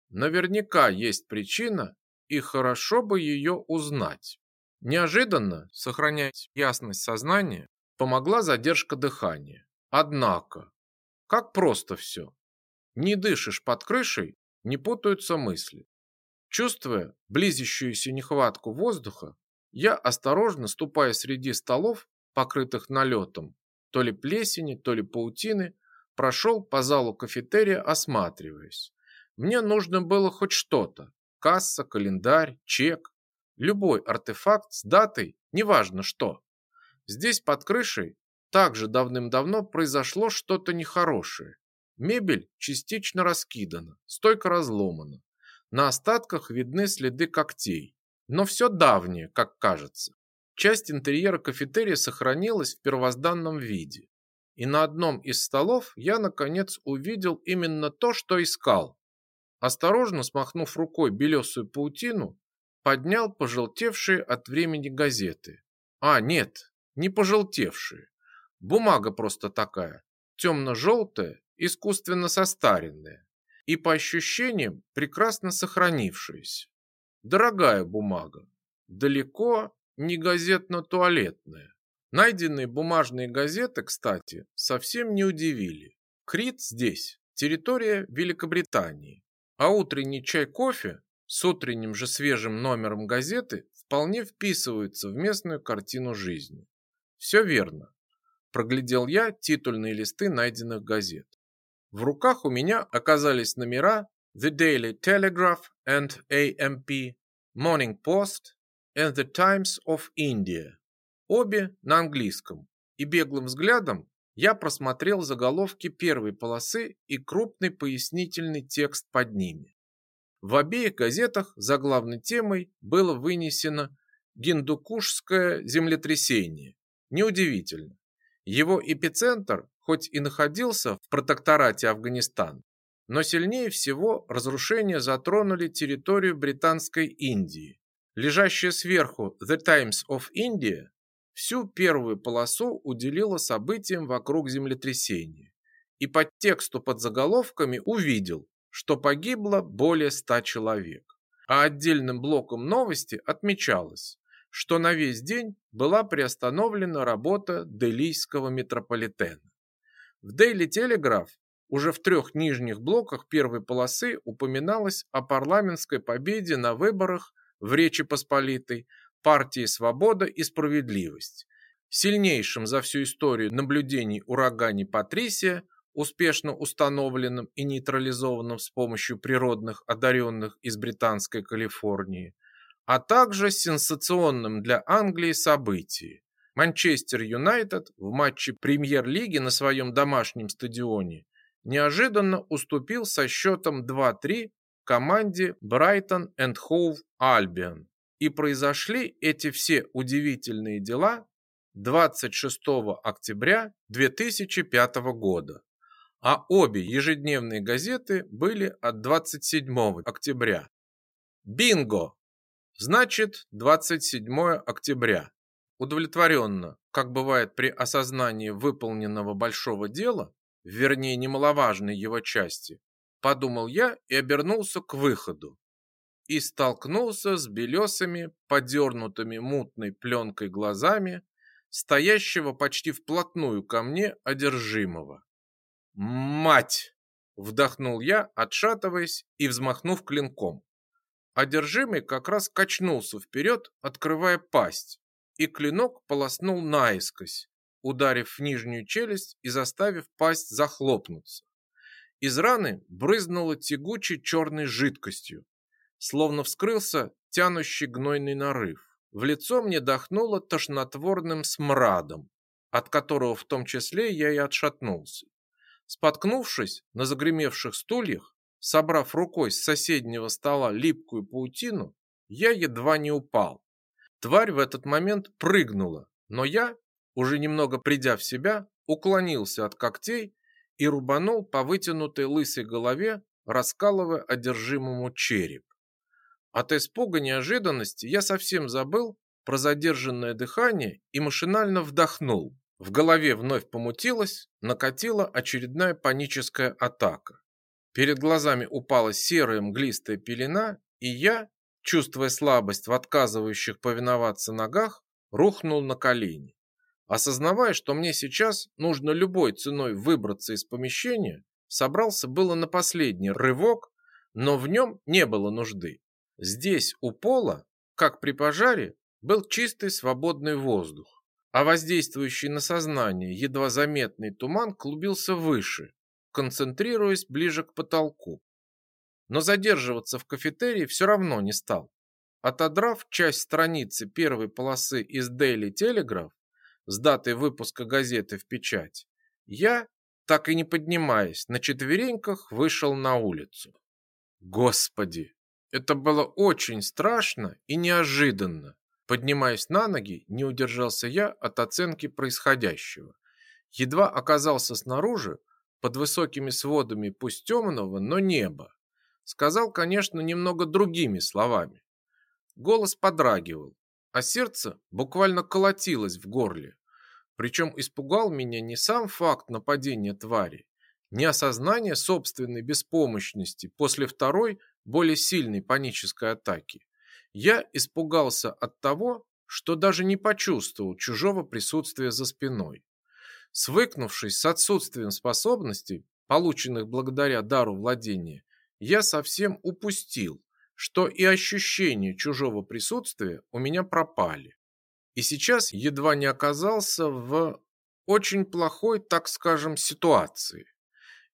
Наверняка есть причина, и хорошо бы ее узнать. Неожиданно сохранять ясность сознания помогла задержка дыхания. Однако, как просто все. Не дышишь под крышей, не путаются мысли. Чувствуя близящуюся нехватку воздуха, я осторожно ступая среди столов, покрытых налетом, то ли плесени, то ли паутины, прошел по залу кафетерия, осматриваясь. Мне нужно было хоть что-то. Касса, календарь, чек. Любой артефакт с датой, неважно что. Здесь под крышей также давным-давно произошло что-то нехорошее. Мебель частично раскидана, стойка разломана. На остатках видны следы когтей. Но все давнее, как кажется. Часть интерьера кафетерия сохранилась в первозданном виде. И на одном из столов я, наконец, увидел именно то, что искал. Осторожно смахнув рукой белесую паутину, поднял пожелтевшие от времени газеты. А, нет, не пожелтевшие. Бумага просто такая, темно-желтая, искусственно состаренная и, по ощущениям, прекрасно сохранившаяся. Дорогая бумага, далеко не газетно-туалетная. Найденные бумажные газеты, кстати, совсем не удивили. Крит здесь, территория Великобритании, а утренний чай-кофе с утренним же свежим номером газеты вполне вписываются в местную картину жизни. Все верно. Проглядел я титульные листы найденных газет. В руках у меня оказались номера The Daily Telegraph and AMP, Morning Post and The Times of India. Обе на английском. И беглым взглядом я просмотрел заголовки первой полосы и крупный пояснительный текст под ними. В обеих газетах за главной темой было вынесено Гиндукушское землетрясение. Неудивительно. Его эпицентр, хоть и находился в протекторате Афганистан, Но сильнее всего разрушения затронули территорию Британской Индии. Лежащая сверху The Times of India всю первую полосу уделила событиям вокруг землетрясения. И под тексту под заголовками увидел, что погибло более ста человек. А отдельным блоком новости отмечалось, что на весь день была приостановлена работа Делийского метрополитена. В Daily Telegraph уже в трех нижних блоках первой полосы упоминалось о парламентской победе на выборах в Речи Посполитой партии «Свобода и справедливость», сильнейшем за всю историю наблюдений урагане Патрисия, успешно установленном и нейтрализованном с помощью природных одаренных из британской Калифорнии, а также сенсационным для Англии событии. Манчестер Юнайтед в матче премьер-лиги на своем домашнем стадионе неожиданно уступил со счетом 2-3 команде Брайтон энд Хоув Альбион. И произошли эти все удивительные дела 26 октября 2005 года. А обе ежедневные газеты были от 27 октября. Бинго! Значит, 27 октября. Удовлетворенно, как бывает при осознании выполненного большого дела, вернее немаловажной его части, подумал я и обернулся к выходу. И столкнулся с белесыми, подернутыми мутной пленкой глазами, стоящего почти вплотную ко мне одержимого. «Мать!» – вдохнул я, отшатываясь и взмахнув клинком. Одержимый как раз качнулся вперед, открывая пасть, и клинок полоснул наискось, ударив в нижнюю челюсть и заставив пасть захлопнуться. Из раны брызнуло тягучей черной жидкостью, словно вскрылся тянущий гнойный нарыв. В лицо мне дохнуло тошнотворным смрадом, от которого в том числе я и отшатнулся. Споткнувшись на загремевших стульях, Собрав рукой с соседнего стола липкую паутину, я едва не упал. Тварь в этот момент прыгнула, но я, уже немного придя в себя, уклонился от когтей и рубанул по вытянутой лысой голове, раскалывая одержимому череп. От испуга неожиданности я совсем забыл про задержанное дыхание и машинально вдохнул. В голове вновь помутилось, накатила очередная паническая атака. Перед глазами упала серая мглистая пелена, и я, чувствуя слабость в отказывающих повиноваться ногах, рухнул на колени. Осознавая, что мне сейчас нужно любой ценой выбраться из помещения, собрался было на последний рывок, но в нем не было нужды. Здесь, у пола, как при пожаре, был чистый свободный воздух, а воздействующий на сознание едва заметный туман клубился выше, концентрируясь ближе к потолку. Но задерживаться в кафетерии все равно не стал. Отодрав часть страницы первой полосы из Daily Telegraph с датой выпуска газеты в печать, я, так и не поднимаясь, на четвереньках вышел на улицу. Господи, это было очень страшно и неожиданно. Поднимаясь на ноги, не удержался я от оценки происходящего. Едва оказался снаружи, под высокими сводами пусть темного, но неба. Сказал, конечно, немного другими словами. Голос подрагивал, а сердце буквально колотилось в горле. Причем испугал меня не сам факт нападения твари, не осознание собственной беспомощности после второй, более сильной панической атаки. Я испугался от того, что даже не почувствовал чужого присутствия за спиной. Свыкнувшись с отсутствием способностей, полученных благодаря дару владения, я совсем упустил, что и ощущения чужого присутствия у меня пропали. И сейчас едва не оказался в очень плохой, так скажем, ситуации.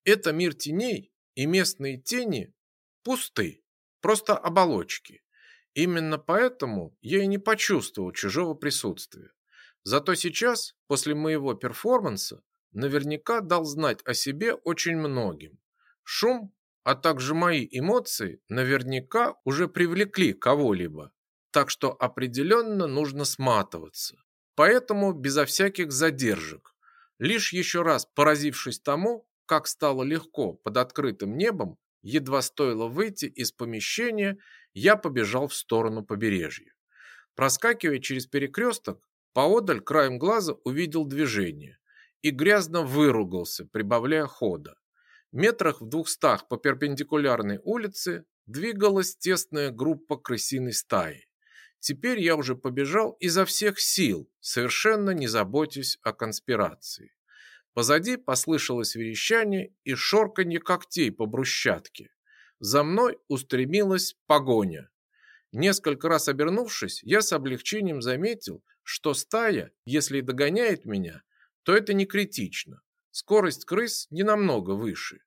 Это мир теней, и местные тени пусты, просто оболочки. Именно поэтому я и не почувствовал чужого присутствия. Зато сейчас, после моего перформанса, наверняка дал знать о себе очень многим. Шум, а также мои эмоции наверняка уже привлекли кого-либо. Так что определенно нужно сматываться. Поэтому безо всяких задержек. Лишь еще раз поразившись тому, как стало легко под открытым небом, едва стоило выйти из помещения, я побежал в сторону побережья. Проскакивая через перекресток, поодаль краем глаза увидел движение и грязно выругался, прибавляя хода. Метрах в двухстах по перпендикулярной улице двигалась тесная группа крысиной стаи. Теперь я уже побежал изо всех сил, совершенно не заботясь о конспирации. Позади послышалось верещание и шорканье когтей по брусчатке. За мной устремилась погоня. Несколько раз обернувшись, я с облегчением заметил, что стая, если и догоняет меня, то это не критично. Скорость крыс не намного выше.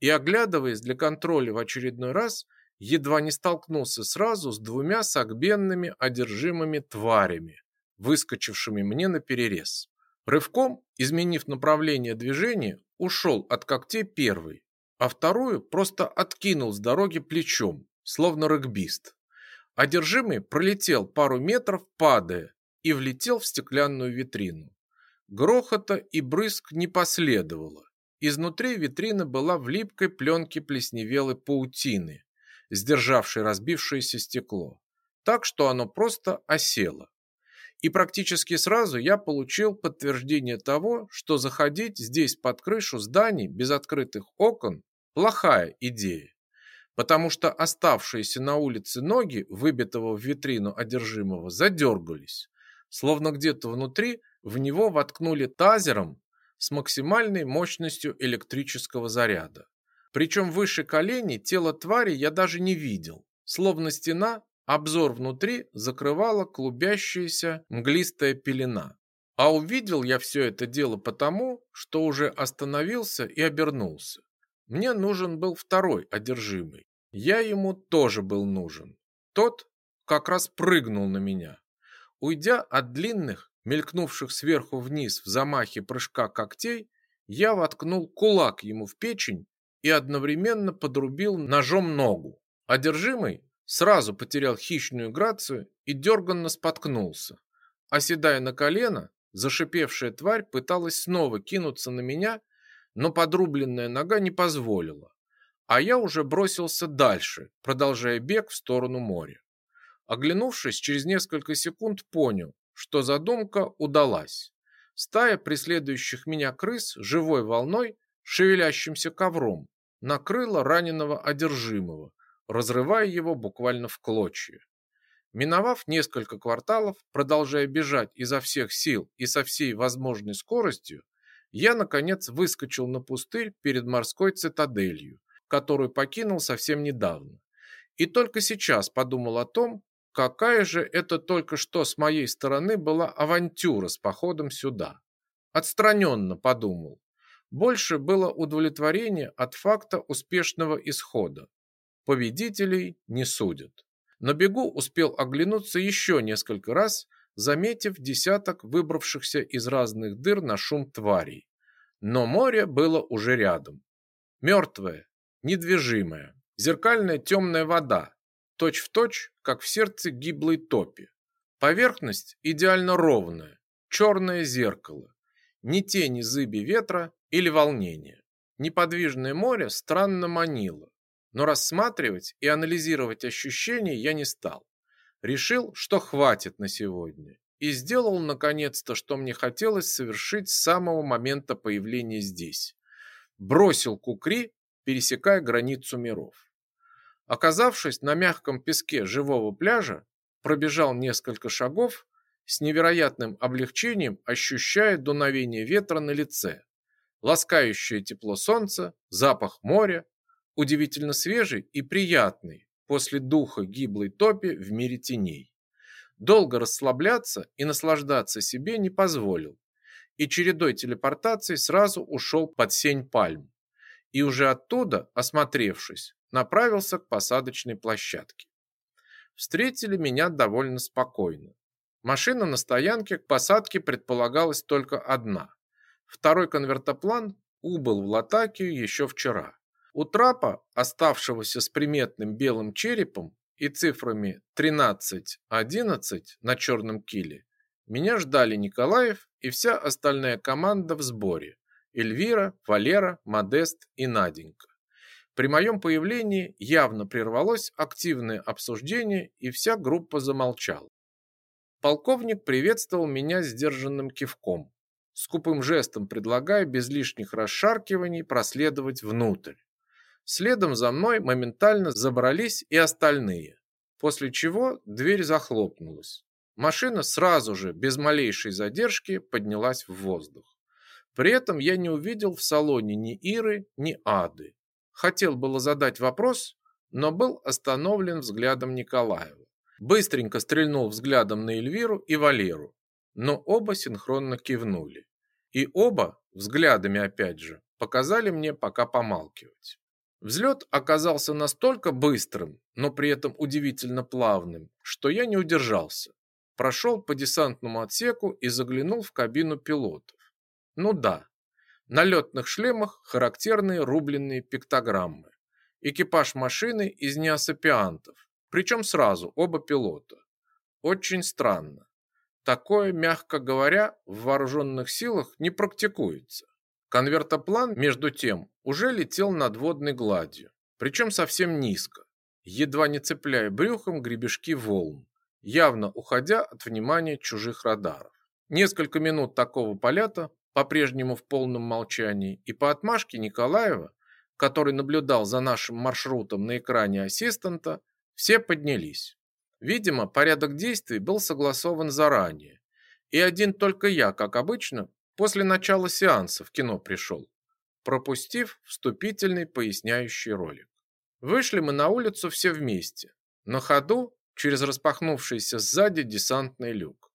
И оглядываясь для контроля в очередной раз, едва не столкнулся сразу с двумя сагбенными одержимыми тварями, выскочившими мне на перерез. Рывком, изменив направление движения, ушел от когтей первый, а вторую просто откинул с дороги плечом, словно регбист. Одержимый пролетел пару метров, падая, и влетел в стеклянную витрину. Грохота и брызг не последовало. Изнутри витрина была в липкой пленке плесневелой паутины, сдержавшей разбившееся стекло, так что оно просто осело. И практически сразу я получил подтверждение того, что заходить здесь под крышу зданий без открытых окон – плохая идея, потому что оставшиеся на улице ноги выбитого в витрину одержимого задергались, словно где-то внутри в него воткнули тазером с максимальной мощностью электрического заряда. Причем выше коленей тело твари я даже не видел. Словно стена, обзор внутри закрывала клубящаяся мглистая пелена. А увидел я все это дело потому, что уже остановился и обернулся. Мне нужен был второй одержимый. Я ему тоже был нужен. Тот как раз прыгнул на меня. Уйдя от длинных, мелькнувших сверху вниз в замахе прыжка когтей, я воткнул кулак ему в печень и одновременно подрубил ножом ногу. Одержимый сразу потерял хищную грацию и дерганно споткнулся. Оседая на колено, зашипевшая тварь пыталась снова кинуться на меня, но подрубленная нога не позволила. А я уже бросился дальше, продолжая бег в сторону моря. Оглянувшись, через несколько секунд понял, что задумка удалась. Стая преследующих меня крыс живой волной, шевелящимся ковром, накрыла раненого одержимого, разрывая его буквально в клочья. Миновав несколько кварталов, продолжая бежать изо всех сил и со всей возможной скоростью, я, наконец, выскочил на пустырь перед морской цитаделью, которую покинул совсем недавно. И только сейчас подумал о том, какая же это только что с моей стороны была авантюра с походом сюда. Отстраненно подумал, больше было удовлетворение от факта успешного исхода. Победителей не судят. На бегу успел оглянуться еще несколько раз, заметив десяток выбравшихся из разных дыр на шум тварей. Но море было уже рядом. Мертвое, недвижимое, зеркальная темная вода, точь-в-точь, точь, как в сердце гиблой топи. Поверхность идеально ровная, черное зеркало, ни тени зыби ветра или волнения. Неподвижное море странно манило, но рассматривать и анализировать ощущения я не стал. Решил, что хватит на сегодня, и сделал наконец-то, что мне хотелось совершить с самого момента появления здесь. Бросил кукри, пересекая границу миров. Оказавшись на мягком песке живого пляжа, пробежал несколько шагов с невероятным облегчением ощущая дуновение ветра на лице, ласкающее тепло солнца, запах моря, удивительно свежий и приятный после духа гиблой топи в мире теней. Долго расслабляться и наслаждаться себе не позволил, и чередой телепортаций сразу ушел под сень пальм. И уже оттуда, осмотревшись, направился к посадочной площадке. Встретили меня довольно спокойно. Машина на стоянке к посадке предполагалась только одна. Второй конвертоплан убыл в Латакию еще вчера. У трапа, оставшегося с приметным белым черепом и цифрами 13-11 на черном киле, меня ждали Николаев и вся остальная команда в сборе, Эльвира, Валера, Модест и Наденька. При моем появлении явно прервалось активное обсуждение, и вся группа замолчала. Полковник приветствовал меня сдержанным кивком, скупым жестом предлагая без лишних расшаркиваний проследовать внутрь. Следом за мной моментально забрались и остальные, после чего дверь захлопнулась. Машина сразу же, без малейшей задержки, поднялась в воздух. При этом я не увидел в салоне ни Иры, ни Ады. Хотел было задать вопрос, но был остановлен взглядом Николаева. Быстренько стрельнул взглядом на Эльвиру и Валеру, но оба синхронно кивнули. И оба, взглядами опять же, показали мне пока помалкивать. Взлет оказался настолько быстрым, но при этом удивительно плавным, что я не удержался. Прошел по десантному отсеку и заглянул в кабину пилотов. Ну да, на летных шлемах характерные рубленные пиктограммы. Экипаж машины из неосапиантов, причем сразу оба пилота. Очень странно. Такое, мягко говоря, в вооруженных силах не практикуется. Конвертоплан, между тем, уже летел над водной гладью, причем совсем низко, едва не цепляя брюхом гребешки волн, явно уходя от внимания чужих радаров. Несколько минут такого полета, по-прежнему в полном молчании, и по отмашке Николаева, который наблюдал за нашим маршрутом на экране ассистента, все поднялись. Видимо, порядок действий был согласован заранее, и один только я, как обычно, после начала сеанса в кино пришел, пропустив вступительный поясняющий ролик. Вышли мы на улицу все вместе, на ходу через распахнувшийся сзади десантный люк.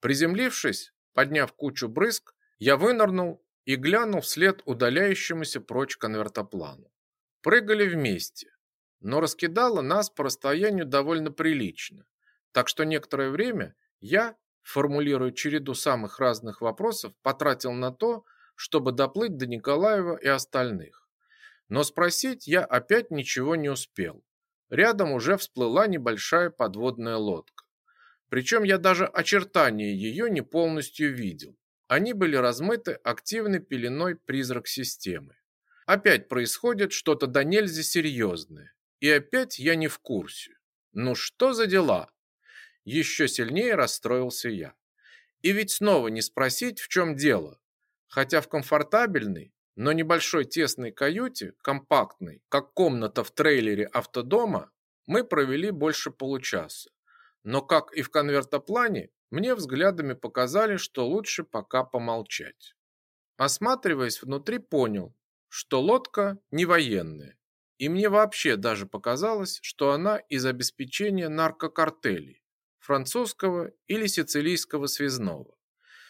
Приземлившись, подняв кучу брызг, я вынырнул и глянул вслед удаляющемуся прочь конвертоплану. Прыгали вместе, но раскидало нас по расстоянию довольно прилично, так что некоторое время я, формулируя череду самых разных вопросов, потратил на то, чтобы доплыть до Николаева и остальных. Но спросить я опять ничего не успел. Рядом уже всплыла небольшая подводная лодка. Причем я даже очертания ее не полностью видел. Они были размыты активной пеленой призрак системы. Опять происходит что-то до нельзя серьезное. И опять я не в курсе. Ну что за дела? Еще сильнее расстроился я. И ведь снова не спросить, в чем дело. Хотя в комфортабельной, но небольшой тесной каюте, компактной, как комната в трейлере автодома, мы провели больше получаса. Но, как и в конвертоплане, мне взглядами показали, что лучше пока помолчать. Осматриваясь внутри, понял, что лодка не военная. И мне вообще даже показалось, что она из обеспечения наркокартелей, французского или сицилийского связного.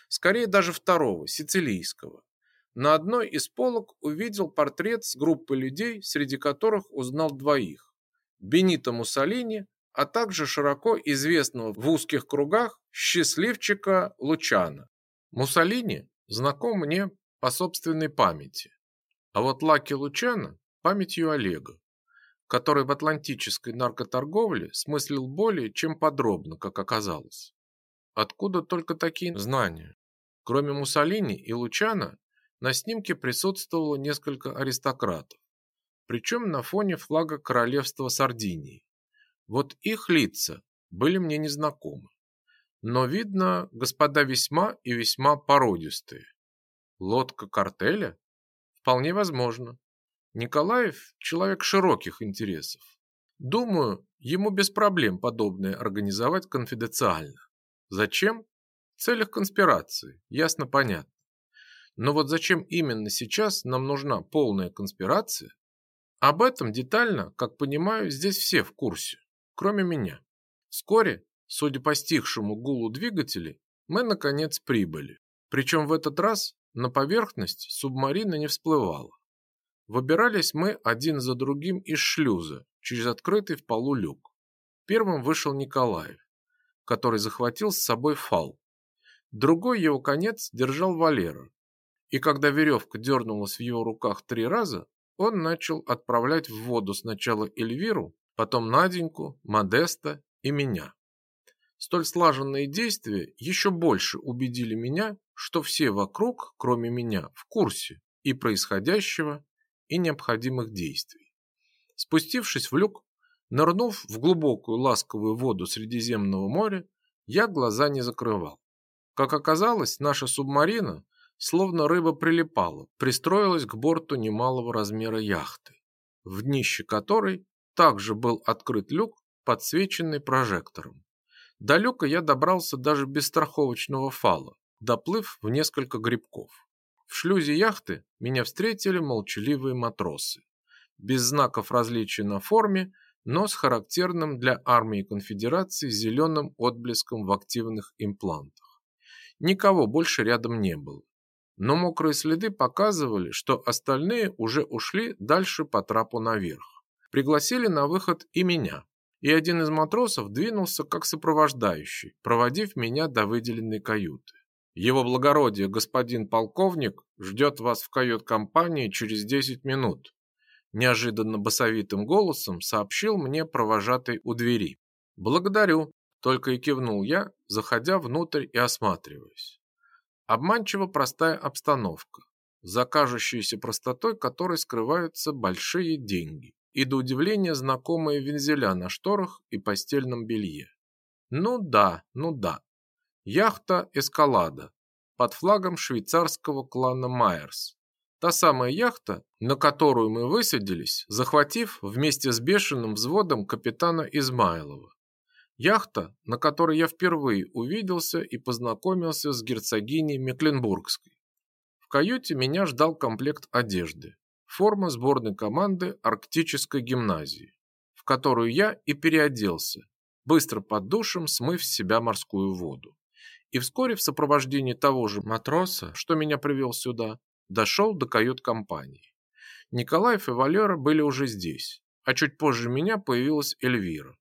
Скорее даже второго, сицилийского. На одной из полок увидел портрет с группой людей, среди которых узнал двоих. Бенито Муссолини, а также широко известного в узких кругах счастливчика Лучана. Муссолини знаком мне по собственной памяти. А вот Лаки Лучана памятью Олега, который в атлантической наркоторговле смыслил более чем подробно, как оказалось. Откуда только такие знания? Кроме Муссолини и Лучана, на снимке присутствовало несколько аристократов, причем на фоне флага королевства Сардинии. Вот их лица были мне незнакомы. Но видно, господа весьма и весьма породистые. Лодка картеля? Вполне возможно. Николаев – человек широких интересов. Думаю, ему без проблем подобное организовать конфиденциально. Зачем? В целях конспирации, ясно понятно. Но вот зачем именно сейчас нам нужна полная конспирация? Об этом детально, как понимаю, здесь все в курсе, кроме меня. Вскоре, судя по стихшему гулу двигателей, мы наконец прибыли. Причем в этот раз на поверхность субмарина не всплывала. Выбирались мы один за другим из шлюза через открытый в полу люк. Первым вышел Николаев, который захватил с собой фал. Другой его конец держал Валера. И когда веревка дернулась в его руках три раза, он начал отправлять в воду сначала Эльвиру, потом Наденьку, Модеста и меня. Столь слаженные действия еще больше убедили меня, что все вокруг, кроме меня, в курсе, и происходящего, и необходимых действий. Спустившись в люк, нырнув в глубокую ласковую воду Средиземного моря, я глаза не закрывал. Как оказалось, наша субмарина, словно рыба прилипала, пристроилась к борту немалого размера яхты, в днище которой также был открыт люк, подсвеченный прожектором. До люка я добрался даже без страховочного фала, доплыв в несколько грибков. В шлюзе яхты меня встретили молчаливые матросы, без знаков различия на форме, но с характерным для армии конфедерации зеленым отблеском в активных имплантах. Никого больше рядом не было, но мокрые следы показывали, что остальные уже ушли дальше по трапу наверх. Пригласили на выход и меня, и один из матросов двинулся как сопровождающий, проводив меня до выделенной каюты. Его благородие, господин полковник, ждет вас в кают-компании через 10 минут. Неожиданно басовитым голосом сообщил мне провожатый у двери. Благодарю, только и кивнул я, заходя внутрь и осматриваясь. Обманчиво простая обстановка, за кажущейся простотой которой скрываются большие деньги и до удивления знакомые вензеля на шторах и постельном белье. Ну да, ну да. Яхта «Эскалада» под флагом швейцарского клана Майерс. Та самая яхта, на которую мы высадились, захватив вместе с бешеным взводом капитана Измайлова. Яхта, на которой я впервые увиделся и познакомился с герцогиней Мекленбургской. В каюте меня ждал комплект одежды форма сборной команды Арктической гимназии, в которую я и переоделся, быстро под душем смыв с себя морскую воду. И вскоре в сопровождении того же матроса, что меня привел сюда, дошел до кают-компании. Николаев и Валера были уже здесь, а чуть позже меня появилась Эльвира.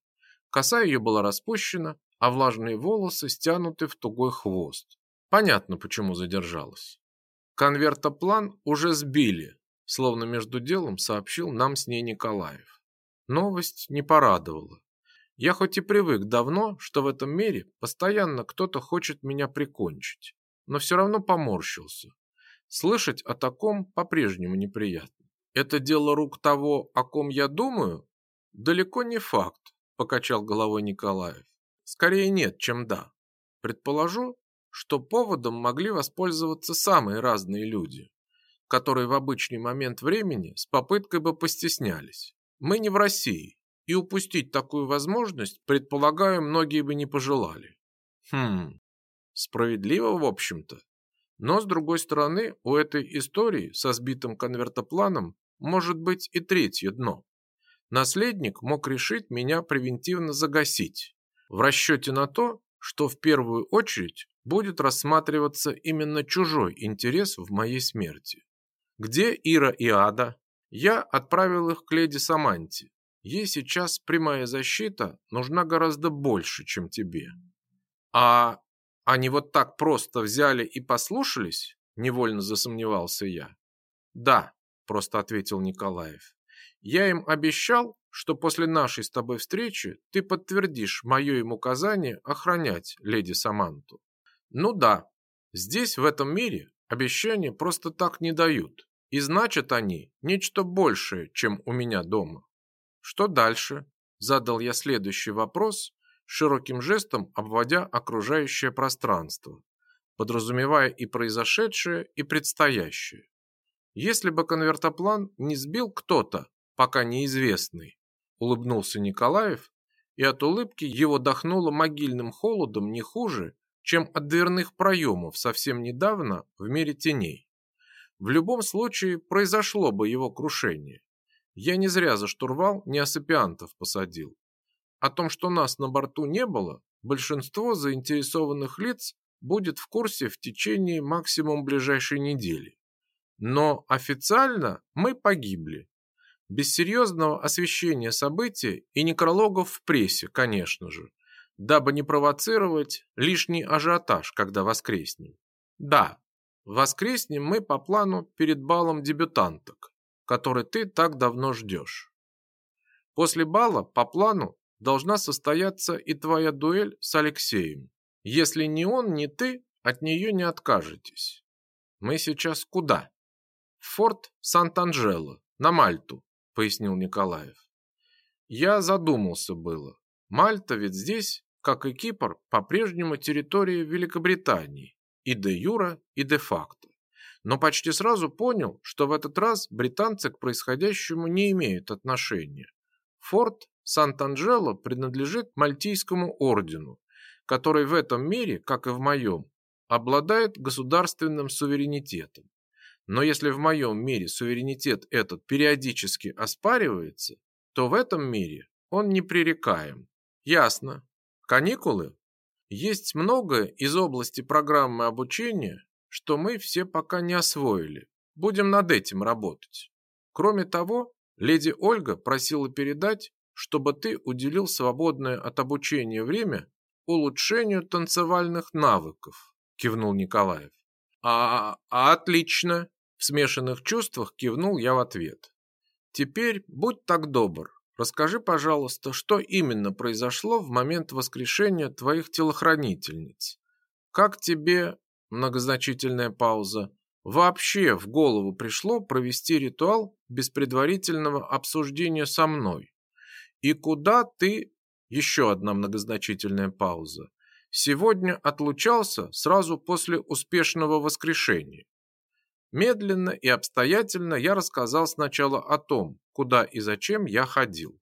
Коса ее была распущена, а влажные волосы стянуты в тугой хвост. Понятно, почему задержалась. Конвертоплан уже сбили, словно между делом сообщил нам с ней Николаев. Новость не порадовала. Я хоть и привык давно, что в этом мире постоянно кто-то хочет меня прикончить, но все равно поморщился. Слышать о таком по-прежнему неприятно. Это дело рук того, о ком я думаю? Далеко не факт, покачал головой Николаев. Скорее нет, чем да. Предположу, что поводом могли воспользоваться самые разные люди которые в обычный момент времени с попыткой бы постеснялись. Мы не в России, и упустить такую возможность, предполагаю, многие бы не пожелали. Хм, справедливо, в общем-то. Но, с другой стороны, у этой истории со сбитым конвертопланом может быть и третье дно. Наследник мог решить меня превентивно загасить, в расчете на то, что в первую очередь будет рассматриваться именно чужой интерес в моей смерти. Где Ира и Ада? Я отправил их к леди Саманте. Ей сейчас прямая защита нужна гораздо больше, чем тебе. А они вот так просто взяли и послушались? Невольно засомневался я. Да, просто ответил Николаев. Я им обещал, что после нашей с тобой встречи ты подтвердишь мое им указание охранять леди Саманту. Ну да, здесь, в этом мире, обещания просто так не дают. И значат они нечто большее, чем у меня дома. Что дальше? Задал я следующий вопрос, широким жестом обводя окружающее пространство, подразумевая и произошедшее, и предстоящее. Если бы конвертоплан не сбил кто-то, пока неизвестный, улыбнулся Николаев, и от улыбки его дохнуло могильным холодом не хуже, чем от дверных проемов совсем недавно в мире теней. В любом случае произошло бы его крушение. Я не зря за штурвал неосыпиантов посадил. О том, что нас на борту не было, большинство заинтересованных лиц будет в курсе в течение максимум ближайшей недели. Но официально мы погибли. Без серьезного освещения события и некрологов в прессе, конечно же, дабы не провоцировать лишний ажиотаж, когда воскреснем. Да, Воскреснем мы по плану перед балом дебютанток, который ты так давно ждешь. После бала по плану должна состояться и твоя дуэль с Алексеем. Если ни он, ни ты от нее не откажетесь. Мы сейчас куда? в форт Сант-Анджело, на Мальту, пояснил Николаев. Я задумался было. Мальта ведь здесь, как и Кипр, по-прежнему территория Великобритании, и де юра, и де факто. Но почти сразу понял, что в этот раз британцы к происходящему не имеют отношения. Форт Сант-Анджело принадлежит Мальтийскому ордену, который в этом мире, как и в моем, обладает государственным суверенитетом. Но если в моем мире суверенитет этот периодически оспаривается, то в этом мире он непререкаем. Ясно. Каникулы? Есть многое из области программы обучения, что мы все пока не освоили. Будем над этим работать. Кроме того, леди Ольга просила передать, чтобы ты уделил свободное от обучения время улучшению танцевальных навыков, кивнул Николаев. А, а отлично, в смешанных чувствах кивнул я в ответ. Теперь будь так добр, расскажи, пожалуйста, что именно произошло в момент воскрешения твоих телохранительниц. Как тебе, многозначительная пауза, вообще в голову пришло провести ритуал без предварительного обсуждения со мной? И куда ты, еще одна многозначительная пауза, сегодня отлучался сразу после успешного воскрешения? Медленно и обстоятельно я рассказал сначала о том, куда и зачем я ходил.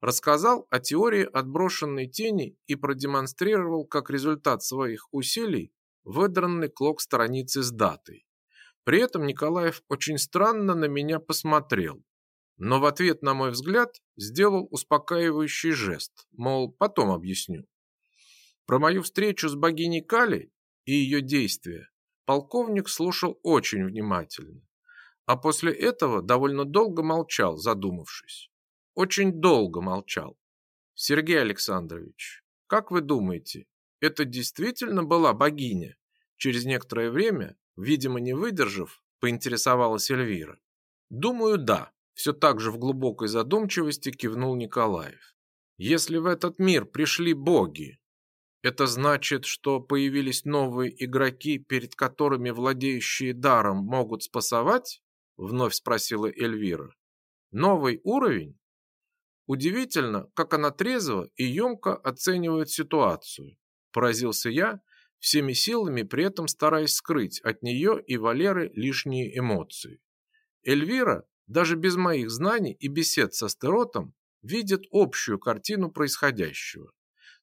Рассказал о теории отброшенной тени и продемонстрировал как результат своих усилий выдранный клок страницы с датой. При этом Николаев очень странно на меня посмотрел, но в ответ на мой взгляд сделал успокаивающий жест, мол, потом объясню. Про мою встречу с богиней Кали и ее действия Полковник слушал очень внимательно, а после этого довольно долго молчал, задумавшись. Очень долго молчал. Сергей Александрович, как вы думаете, это действительно была богиня? Через некоторое время, видимо, не выдержав, поинтересовалась Эльвира. Думаю, да. Все так же в глубокой задумчивости кивнул Николаев. Если в этот мир пришли боги, это значит, что появились новые игроки, перед которыми владеющие даром могут спасовать? Вновь спросила Эльвира. Новый уровень? Удивительно, как она трезво и емко оценивает ситуацию. Поразился я, всеми силами при этом стараясь скрыть от нее и Валеры лишние эмоции. Эльвира, даже без моих знаний и бесед со Стеротом, видит общую картину происходящего.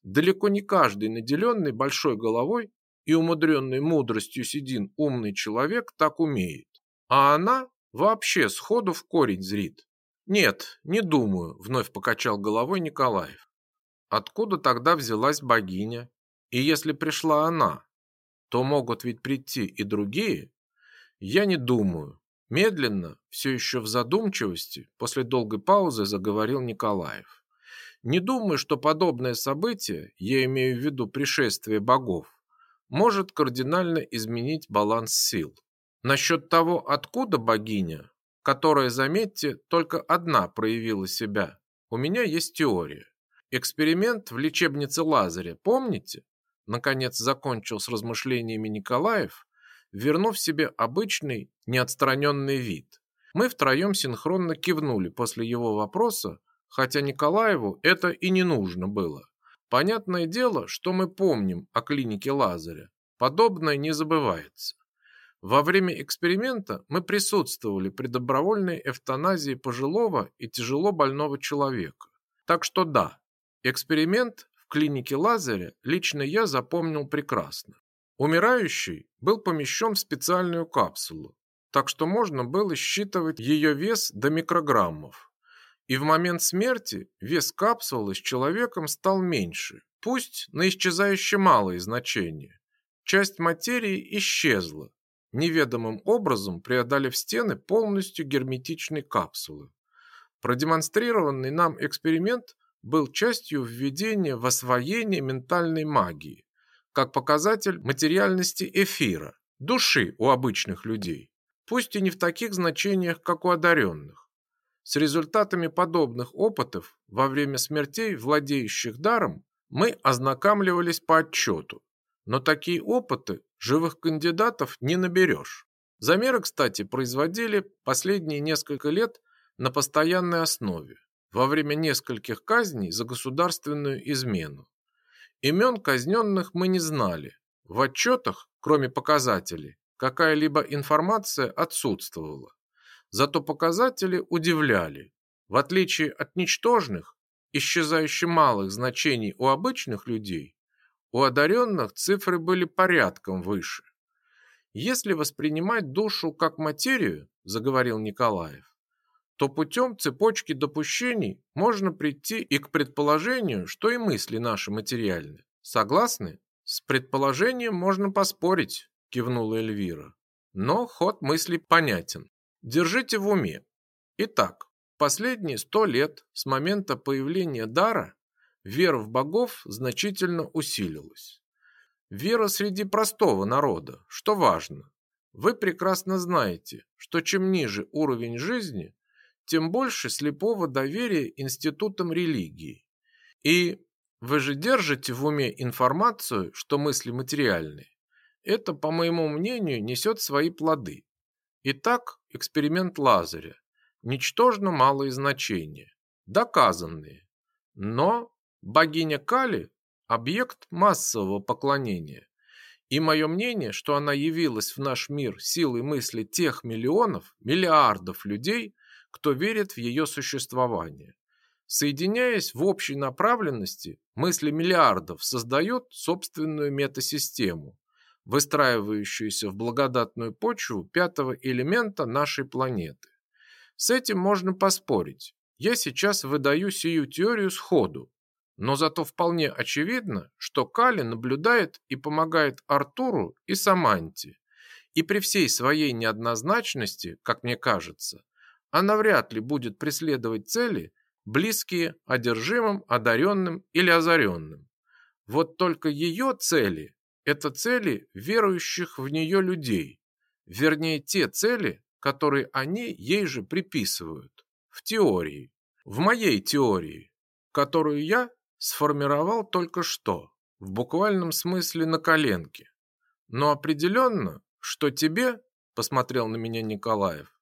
Далеко не каждый наделенный большой головой и умудренный мудростью седин умный человек так умеет. А она вообще сходу в корень зрит. Нет, не думаю, вновь покачал головой Николаев. Откуда тогда взялась богиня? И если пришла она, то могут ведь прийти и другие? Я не думаю. Медленно, все еще в задумчивости, после долгой паузы заговорил Николаев. Не думаю, что подобное событие, я имею в виду пришествие богов, может кардинально изменить баланс сил. Насчет того, откуда богиня, которая, заметьте, только одна проявила себя, у меня есть теория. Эксперимент в лечебнице Лазаря, помните? Наконец закончил с размышлениями Николаев, вернув себе обычный, неотстраненный вид. Мы втроем синхронно кивнули после его вопроса, хотя Николаеву это и не нужно было. Понятное дело, что мы помним о клинике Лазаря. Подобное не забывается. Во время эксперимента мы присутствовали при добровольной эвтаназии пожилого и тяжело больного человека. Так что да, эксперимент клинике Лазаря лично я запомнил прекрасно. Умирающий был помещен в специальную капсулу, так что можно было считывать ее вес до микрограммов. И в момент смерти вес капсулы с человеком стал меньше, пусть на исчезающе малые значения. Часть материи исчезла, неведомым образом преодолев стены полностью герметичной капсулы. Продемонстрированный нам эксперимент был частью введения в освоение ментальной магии, как показатель материальности эфира, души у обычных людей, пусть и не в таких значениях, как у одаренных. С результатами подобных опытов во время смертей владеющих даром мы ознакомливались по отчету, но такие опыты живых кандидатов не наберешь. Замеры, кстати, производили последние несколько лет на постоянной основе во время нескольких казней за государственную измену. Имен казненных мы не знали. В отчетах, кроме показателей, какая-либо информация отсутствовала. Зато показатели удивляли. В отличие от ничтожных, исчезающе малых значений у обычных людей, у одаренных цифры были порядком выше. Если воспринимать душу как материю, заговорил Николаев, то путем цепочки допущений можно прийти и к предположению, что и мысли наши материальны. Согласны? С предположением можно поспорить, кивнула Эльвира. Но ход мысли понятен. Держите в уме. Итак, последние сто лет с момента появления дара вера в богов значительно усилилась. Вера среди простого народа, что важно. Вы прекрасно знаете, что чем ниже уровень жизни, тем больше слепого доверия институтам религии. И вы же держите в уме информацию, что мысли материальны. Это, по моему мнению, несет свои плоды. Итак, эксперимент Лазаря. Ничтожно малые значения. Доказанные. Но богиня Кали – объект массового поклонения. И мое мнение, что она явилась в наш мир силой мысли тех миллионов, миллиардов людей, кто верит в ее существование. Соединяясь в общей направленности, мысли миллиардов создают собственную метасистему, выстраивающуюся в благодатную почву пятого элемента нашей планеты. С этим можно поспорить. Я сейчас выдаю сию теорию сходу, но зато вполне очевидно, что Кали наблюдает и помогает Артуру и Саманте. И при всей своей неоднозначности, как мне кажется, она вряд ли будет преследовать цели, близкие одержимым, одаренным или озаренным. Вот только ее цели – это цели верующих в нее людей, вернее те цели, которые они ей же приписывают, в теории, в моей теории, которую я сформировал только что, в буквальном смысле на коленке. Но определенно, что тебе, посмотрел на меня Николаев,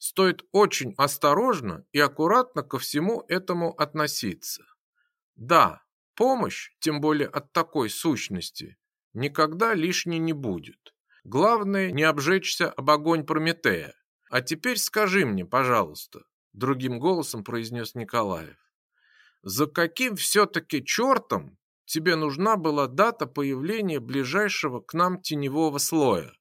стоит очень осторожно и аккуратно ко всему этому относиться. Да, помощь, тем более от такой сущности, никогда лишней не будет. Главное не обжечься об огонь Прометея. А теперь скажи мне, пожалуйста, другим голосом произнес Николаев. За каким все-таки чертом тебе нужна была дата появления ближайшего к нам теневого слоя?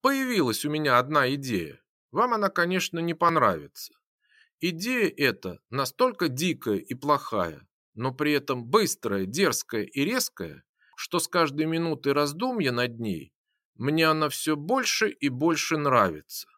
Появилась у меня одна идея. Вам она, конечно, не понравится. Идея эта настолько дикая и плохая, но при этом быстрая, дерзкая и резкая, что с каждой минутой раздумья над ней мне она все больше и больше нравится.